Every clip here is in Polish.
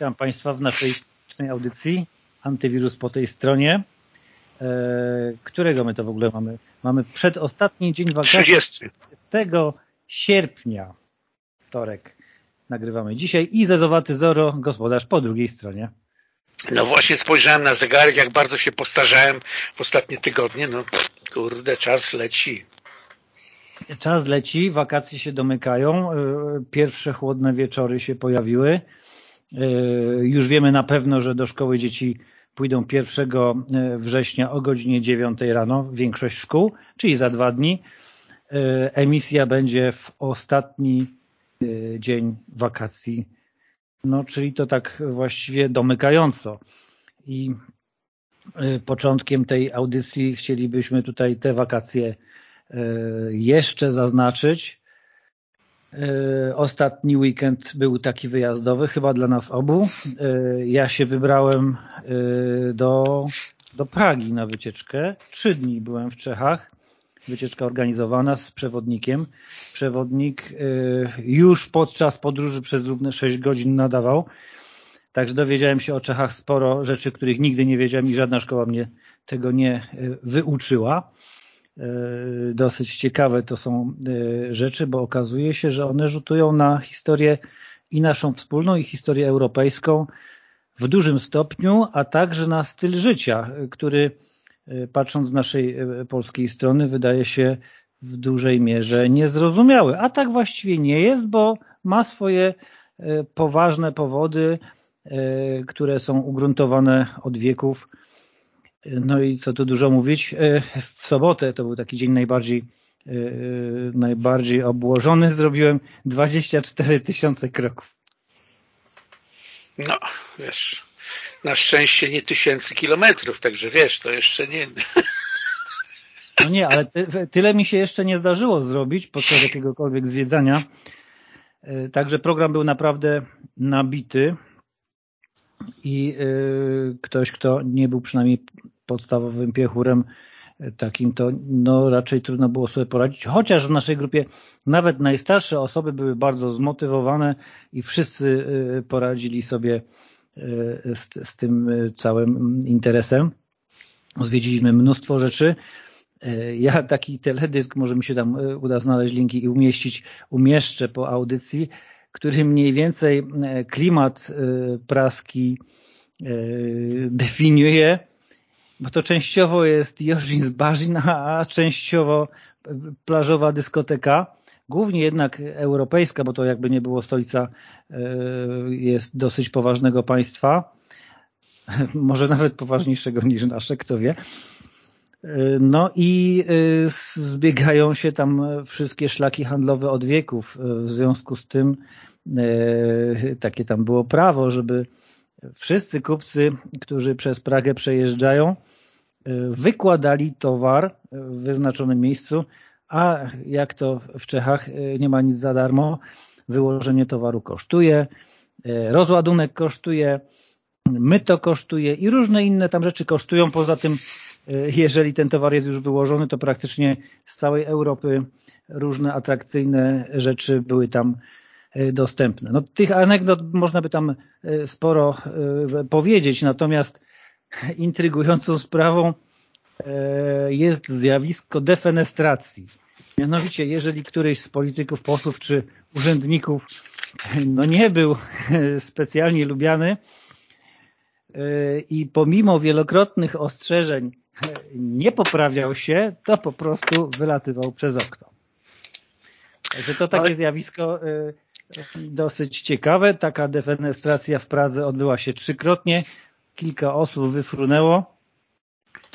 Witam Państwa w naszej audycji Antywirus po tej stronie. E, którego my to w ogóle mamy? Mamy przedostatni dzień wakacji. 30. Tego sierpnia, wtorek, nagrywamy dzisiaj i Zezowaty Zoro, gospodarz po drugiej stronie. No właśnie spojrzałem na zegarek, jak bardzo się postarzałem w ostatnie tygodnie. No kurde, czas leci. Czas leci, wakacje się domykają, e, pierwsze chłodne wieczory się pojawiły. E, już wiemy na pewno, że do szkoły dzieci pójdą 1 e, września o godzinie 9 rano, większość szkół, czyli za dwa dni. Emisja będzie w ostatni dzień wakacji, no czyli to tak właściwie domykająco. I początkiem tej audycji chcielibyśmy tutaj te wakacje jeszcze zaznaczyć. Ostatni weekend był taki wyjazdowy, chyba dla nas obu. Ja się wybrałem do, do Pragi na wycieczkę. Trzy dni byłem w Czechach. Wycieczka organizowana z przewodnikiem. Przewodnik już podczas podróży przez równe 6 godzin nadawał. Także dowiedziałem się o Czechach sporo rzeczy, których nigdy nie wiedziałem i żadna szkoła mnie tego nie wyuczyła. E, dosyć ciekawe to są e, rzeczy, bo okazuje się, że one rzutują na historię i naszą wspólną, i historię europejską w dużym stopniu, a także na styl życia, który e, patrząc z naszej polskiej strony wydaje się w dużej mierze niezrozumiały. A tak właściwie nie jest, bo ma swoje poważne powody, które są ugruntowane od wieków no i co tu dużo mówić, e, w sobotę to był taki dzień najbardziej e, najbardziej obłożony, zrobiłem 24 tysiące kroków. No, wiesz, na szczęście nie tysięcy kilometrów, także wiesz, to jeszcze nie... No nie, ale tyle mi się jeszcze nie zdarzyło zrobić podczas jakiegokolwiek zwiedzania. E, także program był naprawdę nabity i ktoś, kto nie był przynajmniej podstawowym piechurem e, takim, to no, raczej trudno było sobie poradzić. Chociaż w naszej grupie nawet najstarsze osoby były bardzo zmotywowane i wszyscy e, poradzili sobie z, z tym całym interesem. Zwiedziliśmy mnóstwo rzeczy. Ja taki teledysk, może mi się tam uda znaleźć linki i umieścić, umieszczę po audycji, który mniej więcej klimat praski definiuje bo to częściowo jest Jorzin z Barzin, a częściowo plażowa dyskoteka, głównie jednak europejska, bo to jakby nie było stolica e, jest dosyć poważnego państwa, może nawet poważniejszego niż nasze, kto wie. No i e, zbiegają się tam wszystkie szlaki handlowe od wieków. W związku z tym takie tam było prawo, żeby wszyscy kupcy, którzy przez Pragę przejeżdżają, wykładali towar w wyznaczonym miejscu, a jak to w Czechach nie ma nic za darmo, wyłożenie towaru kosztuje, rozładunek kosztuje, myto kosztuje i różne inne tam rzeczy kosztują. Poza tym, jeżeli ten towar jest już wyłożony, to praktycznie z całej Europy różne atrakcyjne rzeczy były tam dostępne. No, tych anegdot można by tam sporo powiedzieć, natomiast intrygującą sprawą jest zjawisko defenestracji. Mianowicie, jeżeli któryś z polityków, posłów czy urzędników no nie był specjalnie lubiany i pomimo wielokrotnych ostrzeżeń nie poprawiał się, to po prostu wylatywał przez okno. Także to takie zjawisko e, dosyć ciekawe. Taka defenestracja w Pradze odbyła się trzykrotnie kilka osób wyfrunęło.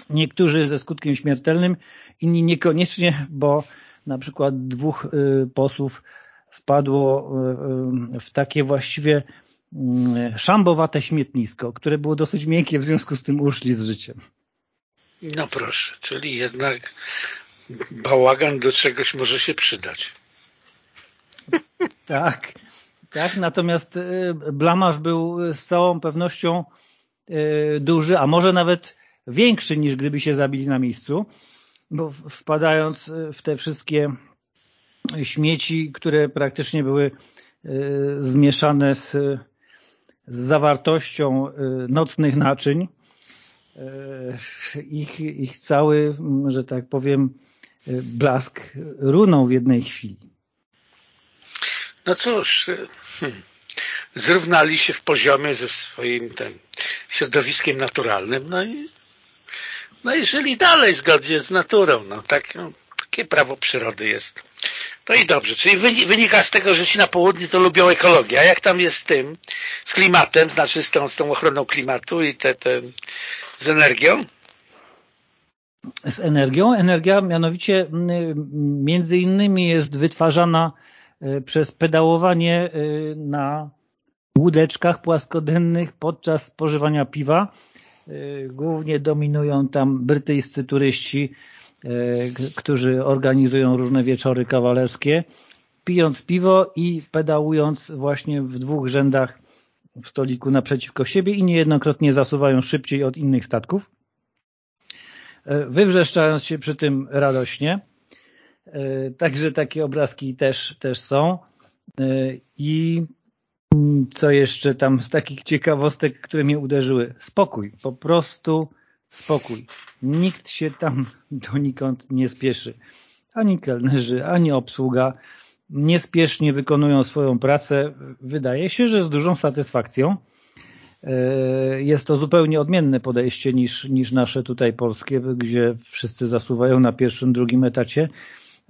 Niektórzy ze skutkiem śmiertelnym, inni niekoniecznie, bo na przykład dwóch y, posłów wpadło y, y, w takie właściwie szambowate śmietnisko, które było dosyć miękkie, w związku z tym uszli z życiem. No proszę, czyli jednak bałagan do czegoś może się przydać. Tak, tak. Natomiast blamaż był z całą pewnością E, duży, a może nawet większy niż gdyby się zabili na miejscu, bo wpadając w te wszystkie śmieci, które praktycznie były zmieszane z z zawartością nocnych naczyń. Ich, ich cały, że tak powiem, blask runął w jednej chwili. No cóż, hmm, zrównali się w poziomie ze swoim tym środowiskiem naturalnym, no i no i żyli dalej zgodnie z naturą. No, tak, no, takie prawo przyrody jest. To i dobrze. Czyli wynika z tego, że ci na południu to lubią ekologię. A jak tam jest z tym, z klimatem, znaczy z tą, z tą ochroną klimatu i te, te, z energią? Z energią? Energia mianowicie między innymi jest wytwarzana e, przez pedałowanie e, na łódeczkach płaskodennych podczas spożywania piwa. E, głównie dominują tam brytyjscy turyści, którzy organizują różne wieczory kawalerskie, pijąc piwo i pedałując właśnie w dwóch rzędach w stoliku naprzeciwko siebie i niejednokrotnie zasuwają szybciej od innych statków, e, wywrzeszczając się przy tym radośnie. E, także takie obrazki też, też są. E, I co jeszcze tam z takich ciekawostek, które mnie uderzyły? Spokój, po prostu spokój. Nikt się tam donikąd nie spieszy. Ani kelnerzy, ani obsługa niespiesznie wykonują swoją pracę. Wydaje się, że z dużą satysfakcją. E, jest to zupełnie odmienne podejście niż, niż nasze tutaj polskie, gdzie wszyscy zasuwają na pierwszym, drugim etacie,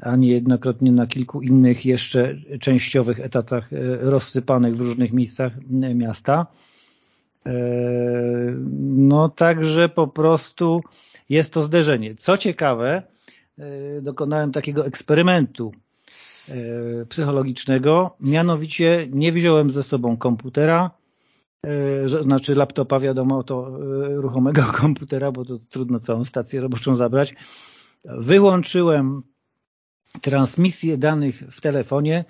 a niejednokrotnie na kilku innych jeszcze częściowych etatach e, rozsypanych w różnych miejscach miasta. E, no także po prostu jest to zderzenie. Co ciekawe, dokonałem takiego eksperymentu psychologicznego, mianowicie nie wziąłem ze sobą komputera, e, znaczy laptopa, wiadomo, to e, ruchomego komputera, bo to trudno całą stację roboczą zabrać. Wyłączyłem transmisję danych w telefonie,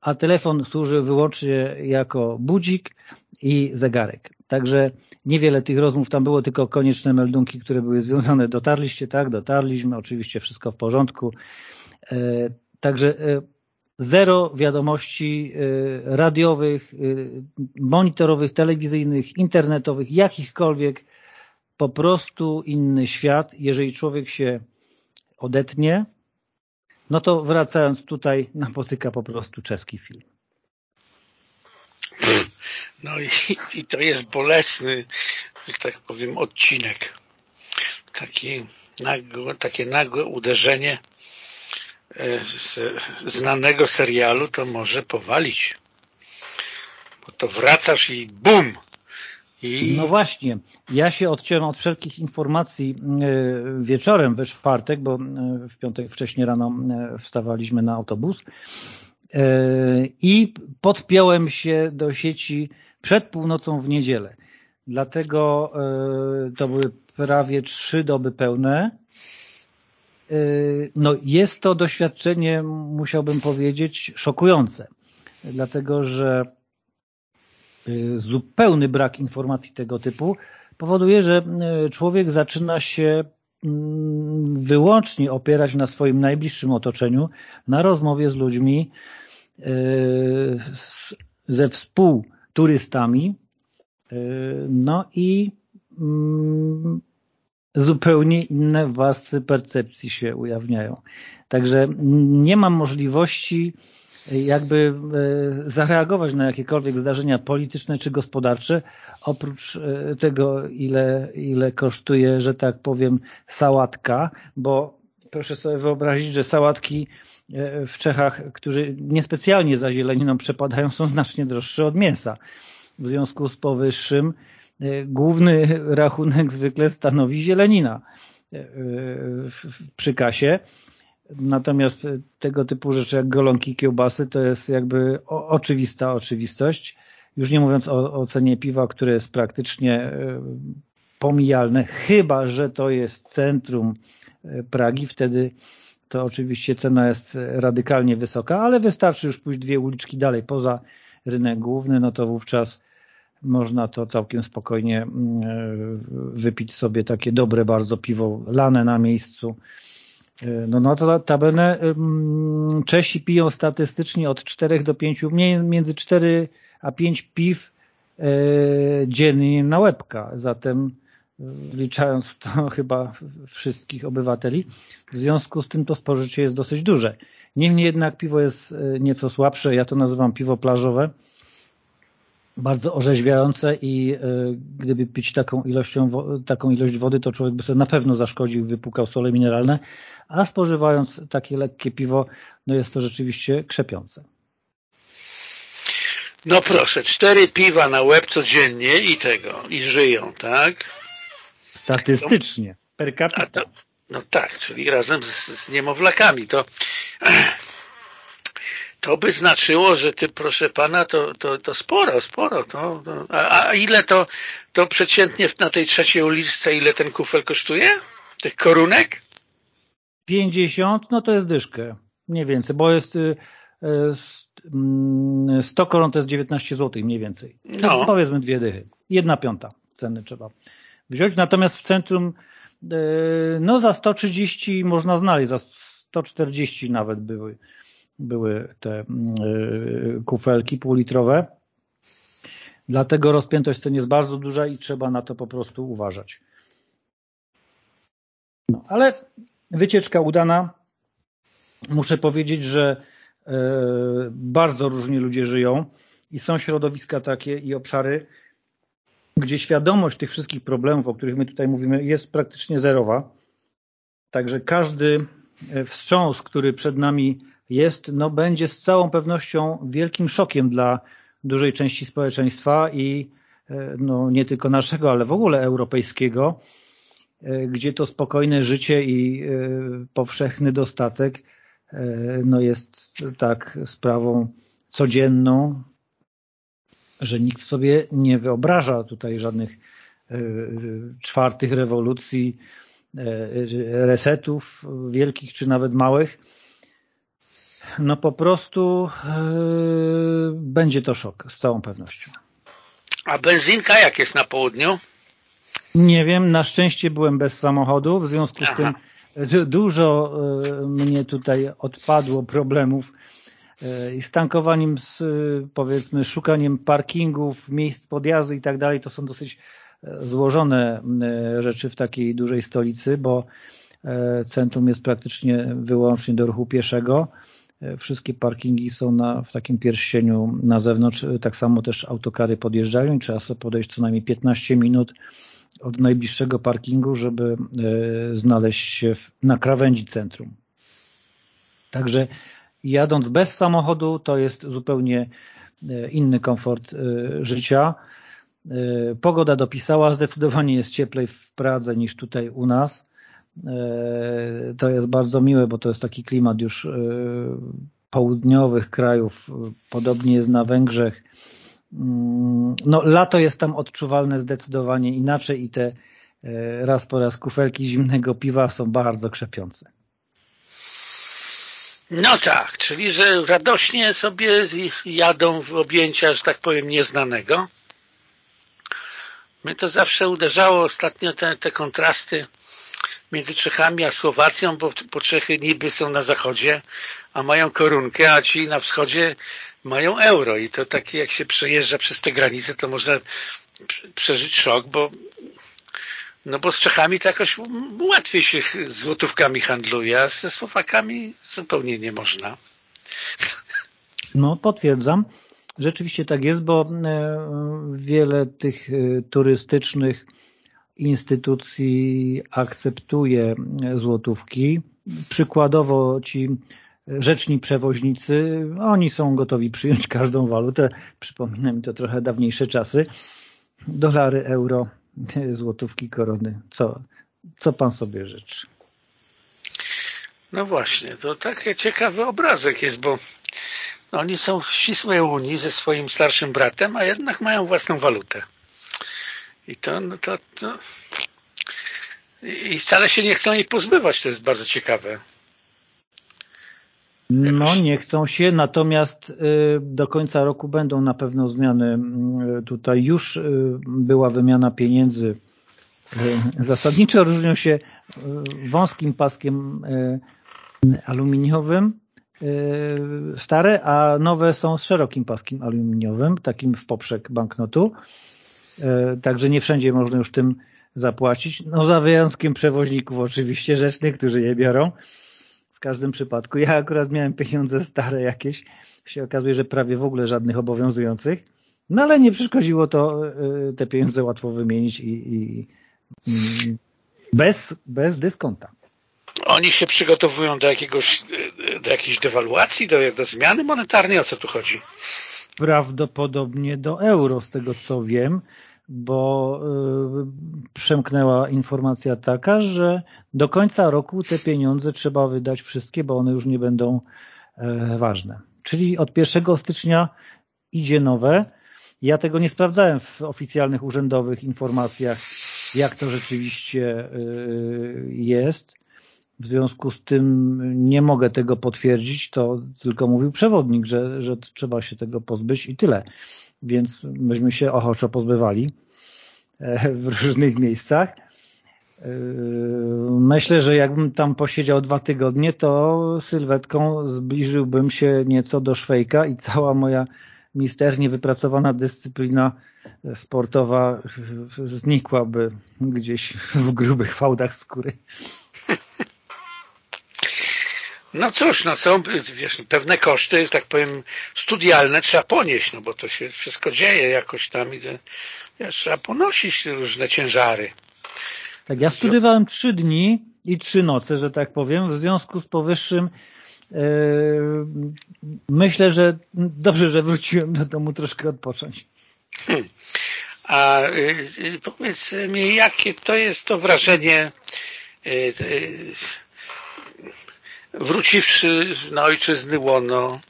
a telefon służy wyłącznie jako budzik i zegarek. Także niewiele tych rozmów tam było, tylko konieczne meldunki, które były związane. Dotarliście, tak, dotarliśmy, oczywiście wszystko w porządku. Także zero wiadomości y, radiowych, y, monitorowych, telewizyjnych, internetowych, jakichkolwiek, po prostu inny świat. Jeżeli człowiek się odetnie, no to wracając tutaj napotyka po prostu czeski film. No i, i to jest bolesny, że tak powiem, odcinek. Taki nagłe, takie nagłe uderzenie z znanego serialu to może powalić. Bo to wracasz i bum! I... No właśnie, ja się odciąłem od wszelkich informacji e, wieczorem we czwartek, bo e, w piątek wcześniej rano wstawaliśmy na autobus i podpiąłem się do sieci przed północą w niedzielę. Dlatego to były prawie trzy doby pełne no jest to doświadczenie, musiałbym powiedzieć, szokujące, dlatego że y, zupełny brak informacji tego typu powoduje, że y, człowiek zaczyna się mm, wyłącznie opierać na swoim najbliższym otoczeniu, na rozmowie z ludźmi, ze współturystami, no i mm, zupełnie inne warstwy percepcji się ujawniają. Także nie mam możliwości jakby e, zareagować na jakiekolwiek zdarzenia polityczne czy gospodarcze, oprócz e, tego, ile, ile kosztuje, że tak powiem, sałatka, bo proszę sobie wyobrazić, że sałatki e, w Czechach, którzy niespecjalnie za zieleniną przepadają, są znacznie droższe od mięsa. W związku z powyższym E, główny rachunek zwykle stanowi zielenina e, przy kasie. Natomiast tego typu rzeczy jak golonki, kiełbasy to jest jakby oczywista oczywistość. Już nie mówiąc o, o cenie piwa, które jest praktycznie e, pomijalne, chyba że to jest centrum Pragi, wtedy to oczywiście cena jest radykalnie wysoka, ale wystarczy już pójść dwie uliczki dalej poza rynek główny, no to wówczas można to całkiem spokojnie mm, e, wypić sobie takie dobre bardzo piwo lane na miejscu. E, no, no to tabelę Czesi piją statystycznie od 4 do 5, między 4 a 5 piw dziennie na łebka. Zatem wliczając w to chyba wszystkich obywateli. W związku z tym to spożycie jest dosyć duże. Niemniej jednak piwo jest nieco słabsze, ja to nazywam piwo plażowe, bardzo orzeźwiające i gdyby pić taką, ilością, taką ilość wody, to człowiek by sobie na pewno zaszkodził, wypukał sole mineralne, a spożywając takie lekkie piwo, no jest to rzeczywiście krzepiące. No proszę, cztery piwa na łeb codziennie i tego, i żyją, tak? Statystycznie, per capita. To, no tak, czyli razem z, z niemowlakami. To, to by znaczyło, że ty, proszę pana, to, to, to sporo, sporo. To, to a, a, ile to, to przeciętnie na tej trzeciej uliczce, ile ten kufel kosztuje? Tych korunek? 50, no to jest dyszkę, mniej więcej, bo jest 100 y, koron to jest 19 zł mniej więcej. No. Powiedzmy dwie dychy. Jedna piąta ceny trzeba wziąć. Natomiast w centrum y, no za 130 można znaleźć, za 140 nawet były, były te y, kufelki półlitrowe. Dlatego rozpiętość cen jest bardzo duża i trzeba na to po prostu uważać. No, ale wycieczka udana. Muszę powiedzieć, że e, bardzo różni ludzie żyją i są środowiska takie i obszary, gdzie świadomość tych wszystkich problemów, o których my tutaj mówimy, jest praktycznie zerowa. Także każdy e, wstrząs, który przed nami jest, no będzie z całą pewnością wielkim szokiem dla dużej części społeczeństwa i e, no, nie tylko naszego, ale w ogóle europejskiego, E, gdzie to spokojne życie i e, powszechny dostatek no jest tak sprawą codzienną, że nikt sobie nie wyobraża tutaj żadnych czwartych rewolucji, resetów wielkich czy nawet małych. No po prostu będzie to szok z całą pewnością. A benzinka jak jest na południu? Nie wiem, na szczęście byłem bez samochodu, w związku z Aha. tym dużo e, mnie tutaj odpadło problemów e, i z tankowaniem, z, powiedzmy szukaniem parkingów, miejsc podjazdu i tak dalej, to są dosyć e, złożone rzeczy w takiej dużej stolicy, bo centrum jest praktycznie wyłącznie do ruchu pieszego. Wszystkie parkingi są na, w takim pierścieniu na zewnątrz, tak samo też autokary podjeżdżają i trzeba sobie podejść co najmniej 15 minut od najbliższego parkingu, żeby e, znaleźć się na krawędzi centrum. Także jadąc bez samochodu to jest zupełnie e, inny komfort e, życia. Pogoda dopisała, zdecydowanie jest cieplej w Pradze niż tutaj u nas. To jest bardzo miłe, bo to jest taki klimat już południowych krajów. Podobnie jest na Węgrzech. Mm, no lato jest tam odczuwalne zdecydowanie inaczej i te e, raz po raz kufelki zimnego piwa są bardzo krzepiące. No tak, czyli że radośnie sobie jadą w objęcia, że tak powiem, nieznanego. Mnie to zawsze uderzało ostatnio te, te kontrasty między Czechami a Słowacją, bo, bo Czechy niby są na zachodzie, a mają korunkę, a ci na wschodzie mają euro i to takie jak się przejeżdża przez te granice, to można przeżyć szok, bo no bo z Czechami to jakoś łatwiej się złotówkami handluje, a ze Słowakami zupełnie nie można. No, potwierdzam. Rzeczywiście tak jest, bo e, wiele tych e, turystycznych instytucji akceptuje złotówki. Przykładowo ci rzeczni przewoźnicy, oni są gotowi przyjąć każdą walutę. Przypomina mi to trochę dawniejsze czasy. Dolary, euro, złotówki, korony. Co, co pan sobie życzy? No właśnie, to taki ciekawy obrazek jest, bo oni są w ścisłej Unii ze swoim starszym bratem, a jednak mają własną walutę. I to, no to, to i wcale się nie chcą jej pozbywać, to jest bardzo ciekawe. No nie chcą się, natomiast y, do końca roku będą na pewno zmiany. Y, tutaj już y, była wymiana pieniędzy. Zasadniczo różnią się wąskim paskiem aluminiowym stare, a nowe są z szerokim paskiem aluminiowym, takim w poprzek banknotu. Także nie wszędzie można już tym zapłacić. No za wyjątkiem przewoźników oczywiście, rzecznych, którzy je biorą. W każdym przypadku. Ja akurat miałem pieniądze stare jakieś. Się okazuje, że prawie w ogóle żadnych obowiązujących. No ale nie przeszkodziło to te pieniądze łatwo wymienić i, i, i bez, bez dyskonta. Oni się przygotowują do jakiegoś, do jakiejś dewaluacji, do, do zmiany monetarnej? O co tu chodzi? Prawdopodobnie do euro, z tego co wiem, bo y, przemknęła informacja taka, że do końca roku te pieniądze trzeba wydać wszystkie, bo one już nie będą y, ważne. Czyli od 1 stycznia idzie nowe. Ja tego nie sprawdzałem w oficjalnych urzędowych informacjach, jak to rzeczywiście y, jest. W związku z tym nie mogę tego potwierdzić, to tylko mówił przewodnik, że, że trzeba się tego pozbyć i tyle. Więc myśmy się ochoczo pozbywali e, w różnych miejscach. E, myślę, że jakbym tam posiedział dwa tygodnie, to sylwetką zbliżyłbym się nieco do Szwejka i cała moja misternie wypracowana dyscyplina sportowa znikłaby gdzieś w grubych fałdach skóry. No cóż, no są wiesz, pewne koszty, tak powiem, studialne trzeba ponieść, no bo to się wszystko dzieje jakoś tam i wiesz, trzeba ponosić różne ciężary. Tak, ja studiowałem trzy dni i trzy noce, że tak powiem. W związku z powyższym yy, myślę, że dobrze, że wróciłem do domu troszkę odpocząć. Hmm. A yy, powiedz mi, jakie to jest to wrażenie yy, wróciwszy na ojczyzny łono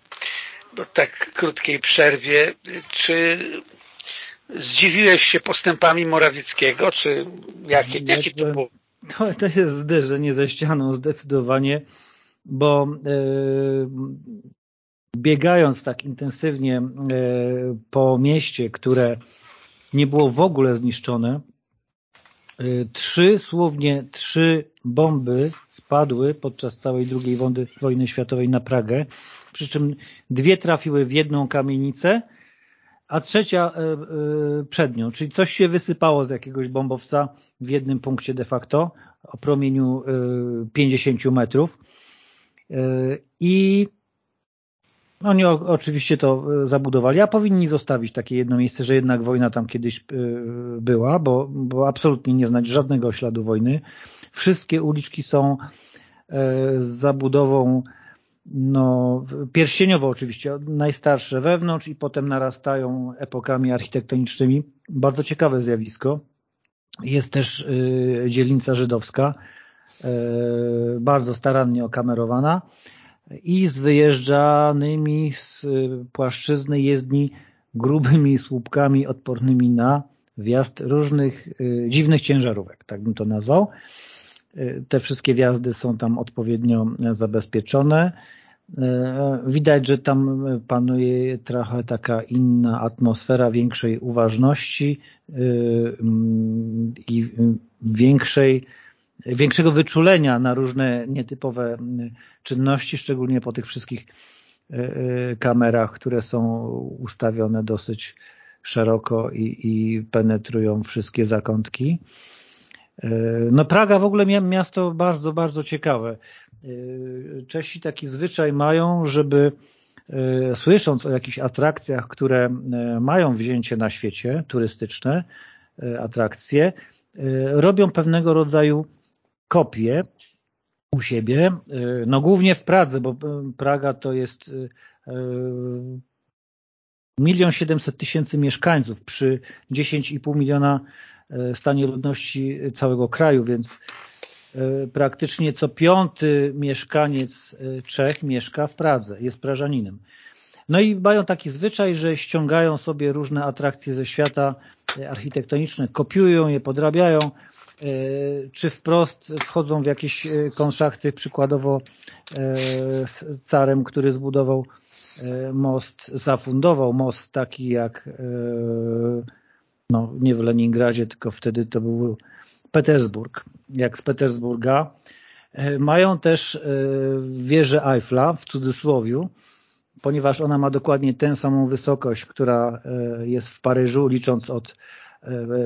po tak krótkiej przerwie, czy zdziwiłeś się postępami Morawieckiego, czy jakie, jakie to było? To, to jest zderzenie ze ścianą zdecydowanie, bo e, biegając tak intensywnie e, po mieście, które nie było w ogóle zniszczone, trzy, słownie trzy bomby spadły podczas całej II wojny, wojny światowej na Pragę, przy czym dwie trafiły w jedną kamienicę, a trzecia y, y, przed nią, czyli coś się wysypało z jakiegoś bombowca w jednym punkcie de facto o promieniu 50 metrów. I oni oczywiście to e, zabudowali, a powinni zostawić takie jedno miejsce, że jednak wojna tam kiedyś e, była, bo, bo absolutnie nie znać żadnego śladu wojny. Wszystkie uliczki są e, z zabudową no, pierścieniowo oczywiście, najstarsze wewnątrz i potem narastają epokami architektonicznymi. Bardzo ciekawe zjawisko. Jest też dzielnica żydowska, bardzo starannie okamerowana i z wyjeżdżanymi z płaszczyzny jezdni grubymi słupkami odpornymi na wjazd różnych y, dziwnych ciężarówek, tak bym to nazwał. Y, te wszystkie wjazdy są tam odpowiednio zabezpieczone. Y, widać, że tam panuje trochę taka inna atmosfera większej uważności mm, i większej większego wyczulenia na różne nietypowe mm, czynności, szczególnie po tych wszystkich e, e, kamerach, które są ustawione dosyć szeroko i, i penetrują wszystkie zakątki. E, no Praga w ogóle miasto bardzo, bardzo ciekawe. Czesi taki zwyczaj mają, żeby słysząc o jakichś atrakcjach, które mają wzięcie na świecie, turystyczne atrakcje, robią pewnego rodzaju kopie u siebie, y, no głównie w Pradze, bo y, Praga to jest y, milion siedemset tysięcy mieszkańców przy 10,5 miliona stanie ludności całego kraju, więc praktycznie co piąty mieszkaniec Czech mieszka w Pradze, jest Prażaninem. No i mają taki zwyczaj, że ściągają sobie różne atrakcje ze świata architektoniczne, kopiują je, podrabiają, E, czy wprost wchodzą w jakieś e, konszachty, przykładowo e, z carem, który zbudował most, zafundował most taki jak no nie w Leningradzie, tylko wtedy to był Petersburg. Jak z Petersburga Mają też wieżę Eiffla w cudzysłowiu, ponieważ ona ma dokładnie tę samą wysokość, która jest w Paryżu, licząc od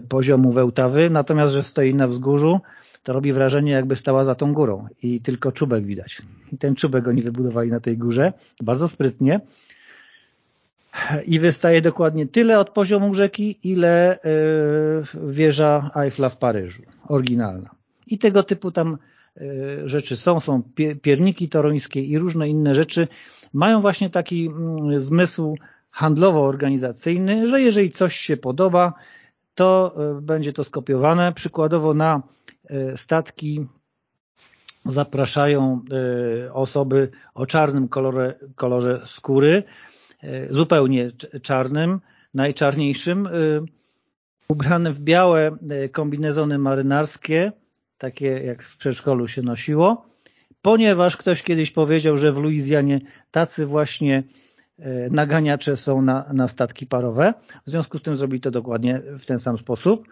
poziomu Wełtawy, natomiast, że stoi na wzgórzu, to robi wrażenie, jakby stała za tą górą i tylko czubek widać. I ten czubek oni wybudowali na tej górze, bardzo sprytnie. I wystaje dokładnie tyle od poziomu rzeki, ile e, wieża Eiffla w Paryżu, oryginalna. I tego typu tam e, rzeczy są. Są pierniki toruńskie i różne inne rzeczy. Mają właśnie taki mm, zmysł handlowo-organizacyjny, że jeżeli coś się podoba, to e, będzie to skopiowane. Przykładowo na E, statki zapraszają e, osoby o czarnym kolorze, kolorze skóry, zupełnie czarnym, najczarniejszym, ubrane w białe kombinezony marynarskie, takie jak w przedszkolu się nosiło, ponieważ ktoś kiedyś powiedział, że w Luizjanie tacy właśnie naganiacze są na, na statki parowe. W związku z tym zrobili to dokładnie w ten sam sposób.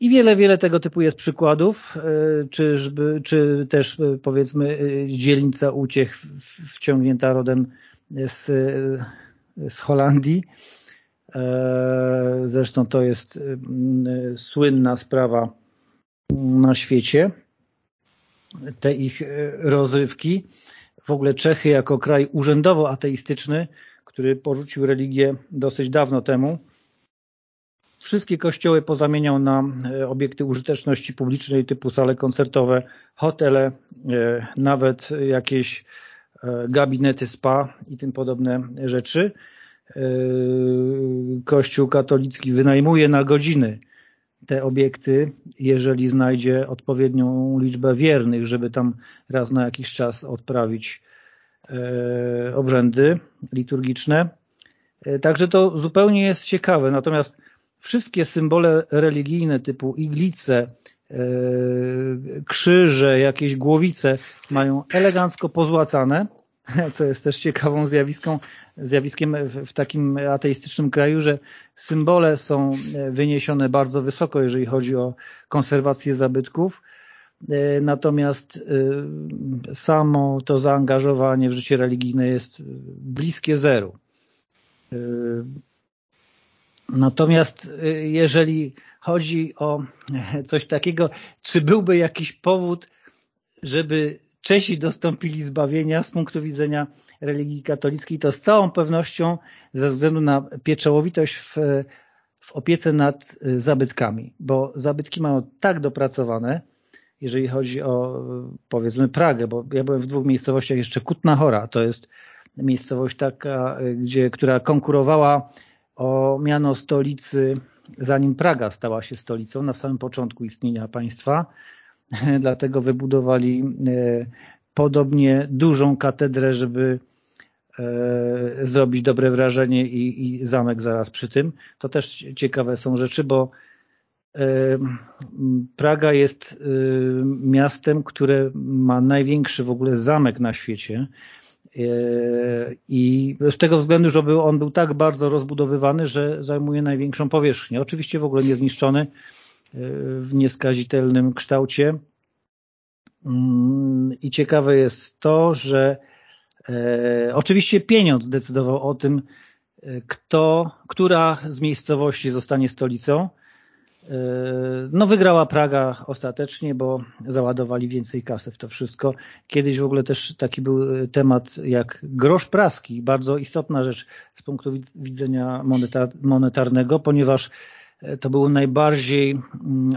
I wiele, wiele tego typu jest przykładów, e, czyżby, czy też e, powiedzmy e, dzielnica uciech wciągnięta rodem z, z Holandii. Zresztą to jest słynna sprawa na świecie, te ich rozrywki. W ogóle Czechy jako kraj urzędowo ateistyczny, który porzucił religię dosyć dawno temu, Wszystkie kościoły pozamieniał na e, obiekty użyteczności publicznej typu sale koncertowe, hotele, e, nawet jakieś e, gabinety spa i tym podobne rzeczy. Kościół katolicki wynajmuje na godziny te obiekty, jeżeli znajdzie odpowiednią liczbę wiernych, żeby tam raz na jakiś czas odprawić obrzędy liturgiczne. Także to zupełnie jest ciekawe. Natomiast wszystkie symbole religijne typu iglice, e, krzyże, jakieś głowice mają elegancko pozłacane, co jest też ciekawą zjawiską, zjawiskiem w takim ateistycznym kraju, że symbole są wyniesione bardzo wysoko, jeżeli chodzi o konserwację zabytków, e, natomiast e, samo to zaangażowanie w życie religijne jest bliskie zeru. Natomiast jeżeli chodzi o coś takiego, czy byłby jakiś powód, żeby Czesi dostąpili zbawienia z punktu widzenia religii katolickiej, to z całą pewnością ze względu na pieczołowitość w, w opiece nad y, zabytkami, bo zabytki mają tak dopracowane, jeżeli chodzi o powiedzmy Pragę, bo ja byłem w dwóch miejscowościach jeszcze Kutna Hora, to jest miejscowość taka, y, gdzie, która konkurowała o miano stolicy, zanim Praga stała się stolicą na samym początku istnienia państwa. Dlatego wybudowali e, podobnie dużą katedrę, żeby e, zrobić dobre wrażenie i, i zamek zaraz przy tym. To też ciekawe są rzeczy, bo e, Praga jest miastem, które ma największy w ogóle zamek na świecie. I z tego względu, że on był tak bardzo rozbudowywany, że zajmuje największą powierzchnię. Oczywiście w ogóle niezniszczony w nieskazitelnym kształcie. Mm, I ciekawe jest to, że e, oczywiście pieniądz decydował o tym, e, kto, która z miejscowości zostanie stolicą. E, no wygrała Praga ostatecznie, bo załadowali więcej kasy w to wszystko. Kiedyś w ogóle też taki był temat jak grosz praski, bardzo istotna rzecz z punktu widzenia monetarnego, ponieważ to był najbardziej mm,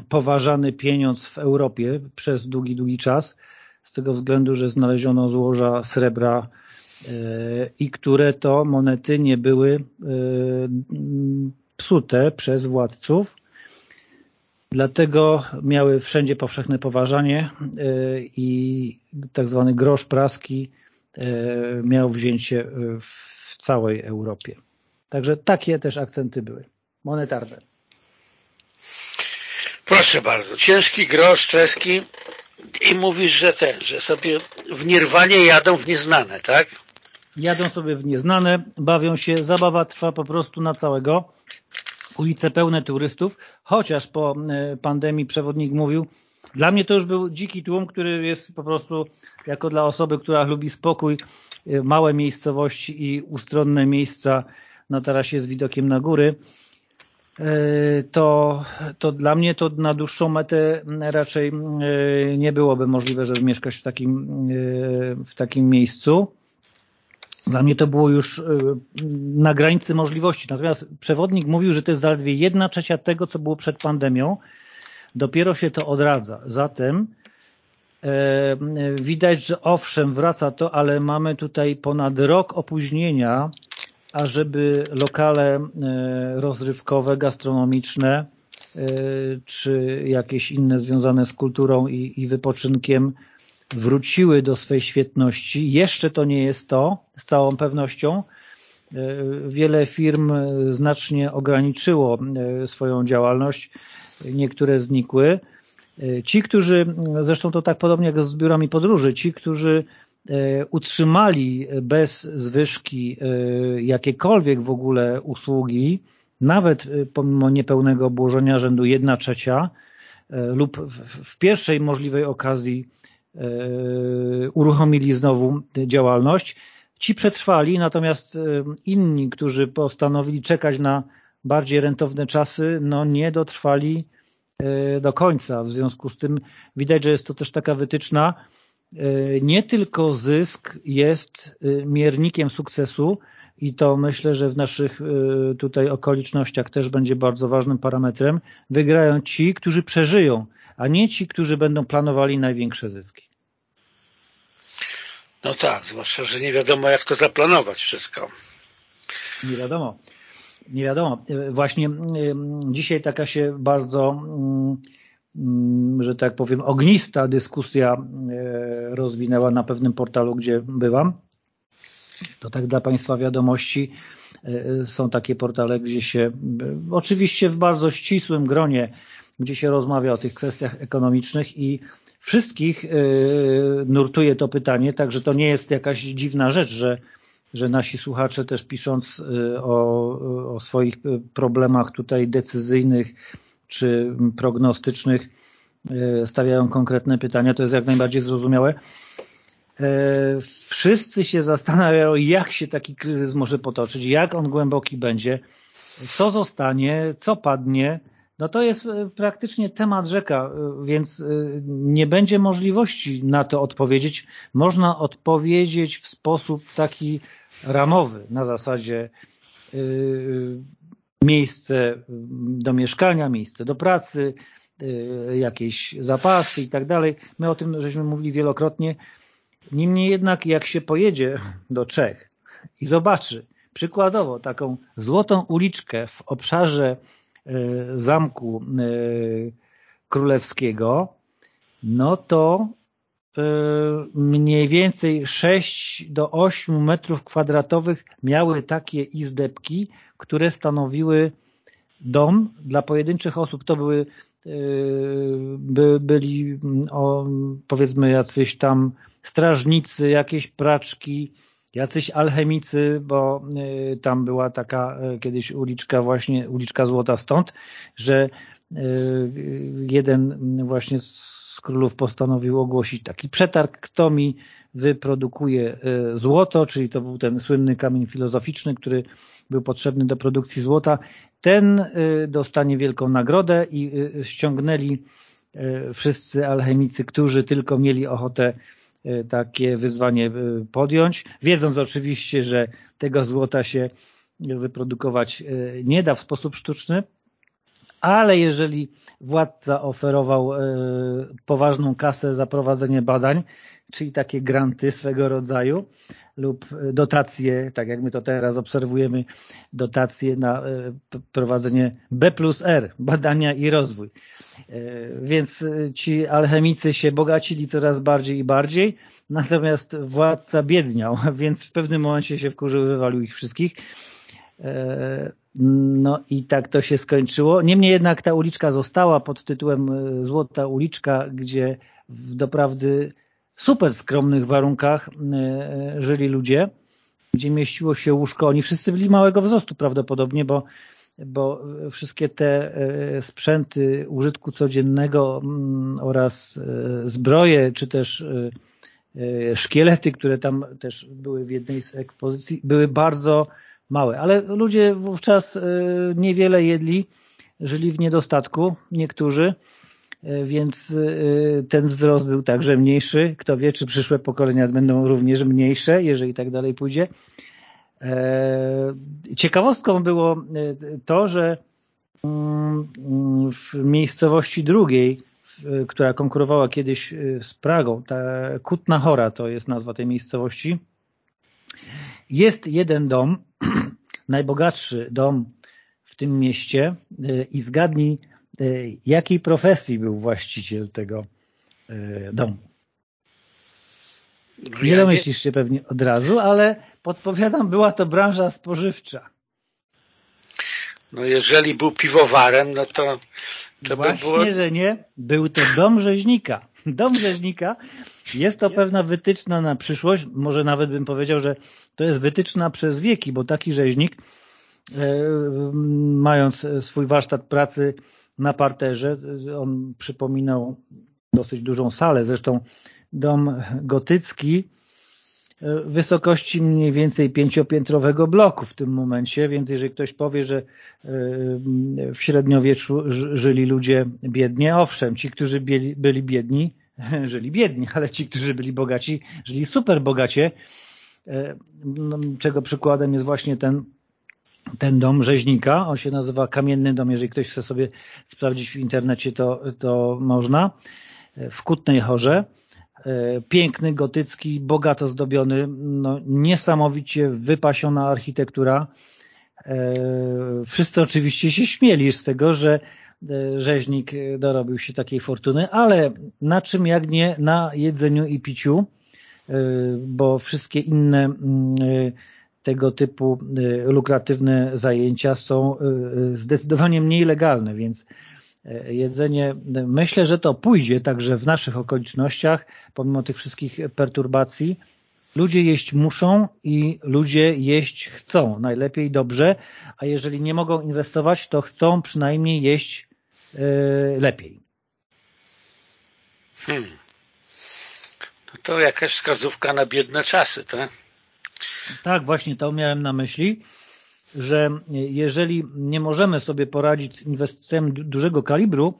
poważany pieniądz w Europie przez długi, długi czas, z tego względu, że znaleziono złoża srebra e, i które to monety nie były psute przez władców, Dlatego miały wszędzie powszechne poważanie y, i tak zwany grosz praski miał wzięcie w całej Europie. Także takie też akcenty były, monetarne. Proszę bardzo, ciężki grosz czeski. I mówisz, że ten, że sobie w nirwanie jadą w nieznane, tak? Jadą sobie w nieznane, bawią się, zabawa trwa po prostu na całego. Ulice pełne turystów, chociaż po e, pandemii przewodnik mówił, Dla mnie to już był dziki tłum, który jest po prostu jako dla osoby, która lubi spokój, małe miejscowości i ustronne miejsca na tarasie z widokiem na góry, to, to dla mnie to na dłuższą metę raczej nie byłoby możliwe, żeby mieszkać w takim, w takim miejscu. Dla mnie to było już na granicy możliwości. Natomiast przewodnik mówił, że to jest zaledwie jedna trzecia tego, co było przed pandemią. Dopiero się to odradza. Zatem widać, że owszem, wraca to, ale mamy tutaj ponad rok opóźnienia ażeby lokale e, rozrywkowe, gastronomiczne e, czy jakieś inne związane z kulturą i, i wypoczynkiem wróciły do swej świetności. Jeszcze to nie jest to, z całą pewnością. E, wiele firm znacznie ograniczyło swoją działalność, niektóre znikły. Ci, którzy, zresztą to tak podobnie jak z biurami podróży, ci, którzy utrzymali bez zwyżki e, jakiekolwiek w ogóle usługi, nawet e, pomimo niepełnego obłożenia rzędu 1 trzecia lub w pierwszej możliwej okazji uruchomili znowu działalność, ci przetrwali, natomiast inni, którzy postanowili czekać na bardziej rentowne czasy, no nie dotrwali do końca. W związku z tym widać, że jest to też taka wytyczna, E, nie tylko zysk jest e, miernikiem sukcesu i to myślę, że w naszych e, tutaj okolicznościach też będzie bardzo ważnym parametrem. Wygrają ci, którzy przeżyją, a nie ci, którzy będą planowali największe zyski. No tak, zwłaszcza, że nie wiadomo jak to zaplanować wszystko. Nie wiadomo. Nie wiadomo. Właśnie dzisiaj taka się bardzo Mm, że tak powiem, ognista dyskusja e, rozwinęła na pewnym portalu, gdzie bywam. To tak dla Państwa wiadomości e, są takie portale, gdzie się e, oczywiście w bardzo ścisłym gronie, gdzie się rozmawia o tych kwestiach ekonomicznych i wszystkich nurtuje to pytanie, także to nie jest jakaś dziwna rzecz, że, że nasi słuchacze też pisząc o, o swoich problemach tutaj decyzyjnych czy prognostycznych e, stawiają konkretne pytania, to jest jak najbardziej zrozumiałe. E, wszyscy się zastanawiają, jak się taki kryzys może potoczyć, jak on głęboki będzie, co zostanie, co padnie. No to jest e, praktycznie temat rzeka, więc nie będzie możliwości na to odpowiedzieć. Można odpowiedzieć w sposób taki ramowy, na zasadzie miejsce do mieszkania, miejsce do pracy, y, jakieś zapasy i tak dalej. My o tym żeśmy mówili wielokrotnie. Niemniej jednak jak się pojedzie do Czech i zobaczy przykładowo taką złotą uliczkę w obszarze y, zamku y, królewskiego, no to mniej więcej 6 do 8 metrów kwadratowych miały takie izdebki, które stanowiły dom dla pojedynczych osób. To były yy, by, byli o, powiedzmy jacyś tam strażnicy, jakieś praczki, jacyś alchemicy, bo yy, tam była taka yy, kiedyś uliczka właśnie, uliczka Złota stąd, że jeden właśnie z królów postanowił ogłosić taki przetarg, kto mi wyprodukuje złoto, czyli to był ten słynny kamień filozoficzny, który był potrzebny do produkcji złota, ten y, dostanie wielką nagrodę i y, ściągnęli wszyscy alchemicy, którzy tylko mieli ochotę takie wyzwanie podjąć, wiedząc oczywiście, że tego złota się wyprodukować nie da w sposób sztuczny, ale jeżeli władca oferował poważną kasę za prowadzenie badań, czyli takie granty swego rodzaju lub dotacje, tak jak my to teraz obserwujemy, dotacje na e, prowadzenie B plus R, badania i rozwój. E, więc e, ci alchemicy się bogacili coraz bardziej i bardziej, natomiast władca biedniał, więc w pewnym momencie się wkurzył, wywalił ich wszystkich. No i tak to się skończyło. Niemniej jednak ta uliczka została pod tytułem Złota Uliczka, gdzie doprawdy super skromnych warunkach e, e, żyli ludzie, gdzie mieściło się łóżko. Oni wszyscy byli małego wzrostu prawdopodobnie, bo bo wszystkie te sprzęty użytku codziennego mm, oraz zbroje, czy też szkielety, które tam też były w jednej z ekspozycji, były bardzo małe. Ale ludzie wówczas niewiele jedli, żyli w niedostatku, niektórzy, E, więc e, ten wzrost był także mniejszy. Kto wie, czy przyszłe pokolenia będą również mniejsze, jeżeli tak dalej pójdzie. E, ciekawostką było to, że mm, w miejscowości drugiej, która konkurowała kiedyś z Pragą, ta Kutna Hora to jest nazwa tej miejscowości, jest jeden dom, najbogatszy dom w tym mieście i zgadnij, E, jakiej profesji był właściciel tego e, domu. No nie domyślisz się pewnie od razu, ale podpowiadam, była to branża spożywcza. No jeżeli był piwowarem, no to, to Właśnie, by było... że nie. Był to dom rzeźnika. Dom rzeźnika jest to pewna wytyczna na przyszłość. Może nawet bym powiedział, że to jest wytyczna przez wieki, bo taki rzeźnik, e, mając swój warsztat pracy na parterze. On przypominał dosyć dużą salę, zresztą dom gotycki e, wysokości mniej więcej pięciopiętrowego bloku w tym momencie, więc jeżeli ktoś powie, że e, w średniowieczu żyli ludzie biednie, owszem, ci, którzy byli biedni, żyli biedni, ale ci, którzy byli bogaci, żyli super bogacie, e, no, czego przykładem jest właśnie ten ten dom rzeźnika, on się nazywa Kamienny Dom, jeżeli ktoś chce sobie sprawdzić w internecie, to, to można, w Kutnej Chorze. Piękny, gotycki, bogato zdobiony, no, niesamowicie wypasiona architektura. Wszyscy oczywiście się śmieli z tego, że rzeźnik dorobił się takiej fortuny, ale na czym jak nie na jedzeniu i piciu, bo wszystkie inne mm, tego typu lukratywne zajęcia są zdecydowanie mniej legalne, więc jedzenie, myślę, że to pójdzie także w naszych okolicznościach, pomimo tych wszystkich perturbacji. Ludzie jeść muszą i ludzie jeść chcą, najlepiej dobrze, a jeżeli nie mogą inwestować, to chcą przynajmniej jeść lepiej. Hmm. No to jakaś wskazówka na biedne czasy, tak? Tak, właśnie to miałem na myśli, że jeżeli nie możemy sobie poradzić z inwestycjami dużego kalibru,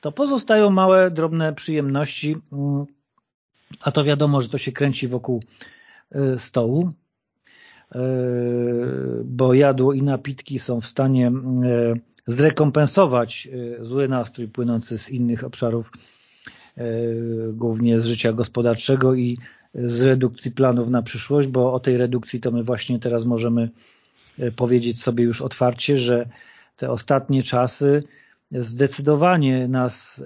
to pozostają małe, drobne przyjemności, mm, a to wiadomo, że to się kręci wokół y, stołu, y, bo jadło i napitki są w stanie y, zrekompensować zły nastrój płynący z innych obszarów, głównie z życia gospodarczego i z redukcji planów na przyszłość, bo o tej redukcji to my właśnie teraz możemy e, powiedzieć sobie już otwarcie, że te ostatnie czasy zdecydowanie nas e,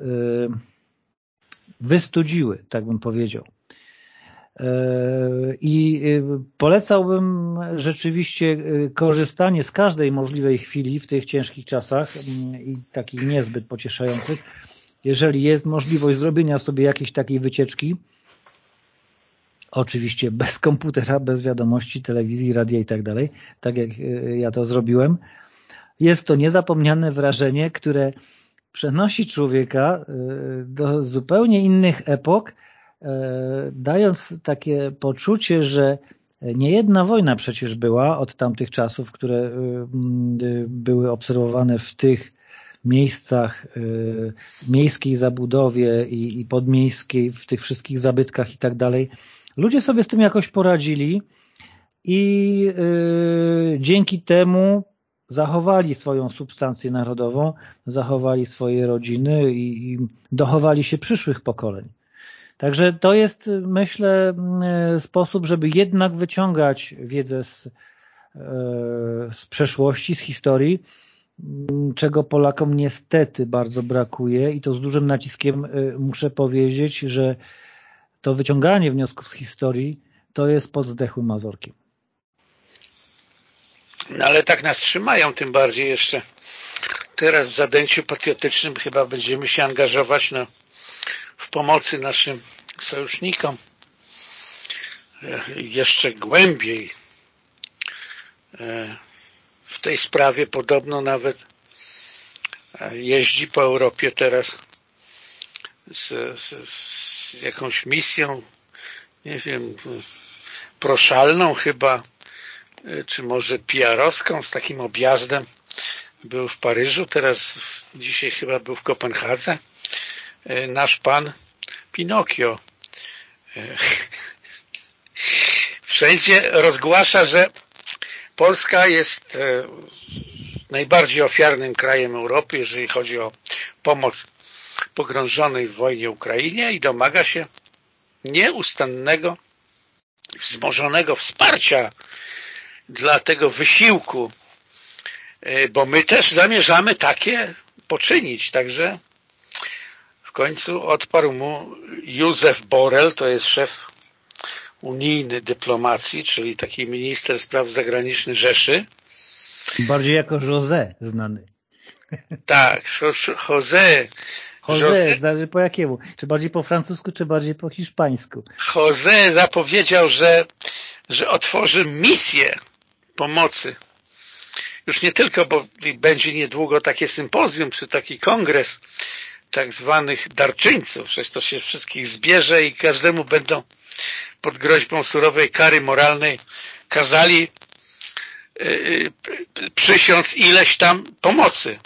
wystudziły, tak bym powiedział. E, I polecałbym rzeczywiście korzystanie z każdej możliwej chwili w tych ciężkich czasach mm, i takich niezbyt pocieszających, jeżeli jest możliwość zrobienia sobie jakiejś takiej wycieczki, Oczywiście bez komputera, bez wiadomości, telewizji, radia i tak dalej, tak jak e, ja to zrobiłem. Jest to niezapomniane wrażenie, które przenosi człowieka e, do zupełnie innych epok, e, dając takie poczucie, że nie jedna wojna przecież była od tamtych czasów, które były obserwowane w tych miejscach, miejskiej zabudowie i podmiejskiej, w tych wszystkich zabytkach i tak dalej, Ludzie sobie z tym jakoś poradzili i dzięki temu zachowali swoją substancję narodową, zachowali swoje rodziny i dochowali się przyszłych pokoleń. Także to jest, myślę, yy, sposób, żeby jednak wyciągać wiedzę z, yy, z przeszłości, z historii, yy, czego Polakom niestety bardzo brakuje i to z dużym naciskiem muszę powiedzieć, że to wyciąganie wniosków z historii to jest pod zdechłym mazorkiem. No ale tak nas trzymają, tym bardziej jeszcze teraz w zadęciu patriotycznym chyba będziemy się angażować no, w pomocy naszym sojusznikom e, jeszcze głębiej e, w tej sprawie podobno nawet jeździ po Europie teraz z, z, z jakąś misją, nie wiem, proszalną chyba, czy może PR-owską, z takim objazdem. Był w Paryżu, teraz dzisiaj chyba był w Kopenhadze. Nasz pan Pinokio wszędzie rozgłasza, że Polska jest e, najbardziej ofiarnym krajem Europy, jeżeli chodzi o pomoc pogrążonej w wojnie Ukrainie i domaga się nieustannego, wzmożonego wsparcia dla tego wysiłku, e, bo my też zamierzamy takie poczynić. Także w końcu odparł mu Józef Borel, to jest szef unijny dyplomacji, czyli taki minister spraw zagranicznych Rzeszy. Bardziej jako José znany. Tak, José. José, zależy po jakiemu. Czy bardziej po francusku, czy bardziej po hiszpańsku. José zapowiedział, że, że otworzy misję pomocy. Już nie tylko, bo będzie niedługo takie sympozjum, czy taki kongres tak zwanych darczyńców, przecież to się wszystkich zbierze i każdemu będą pod groźbą surowej kary moralnej kazali y, y, przysiąc ileś tam pomocy.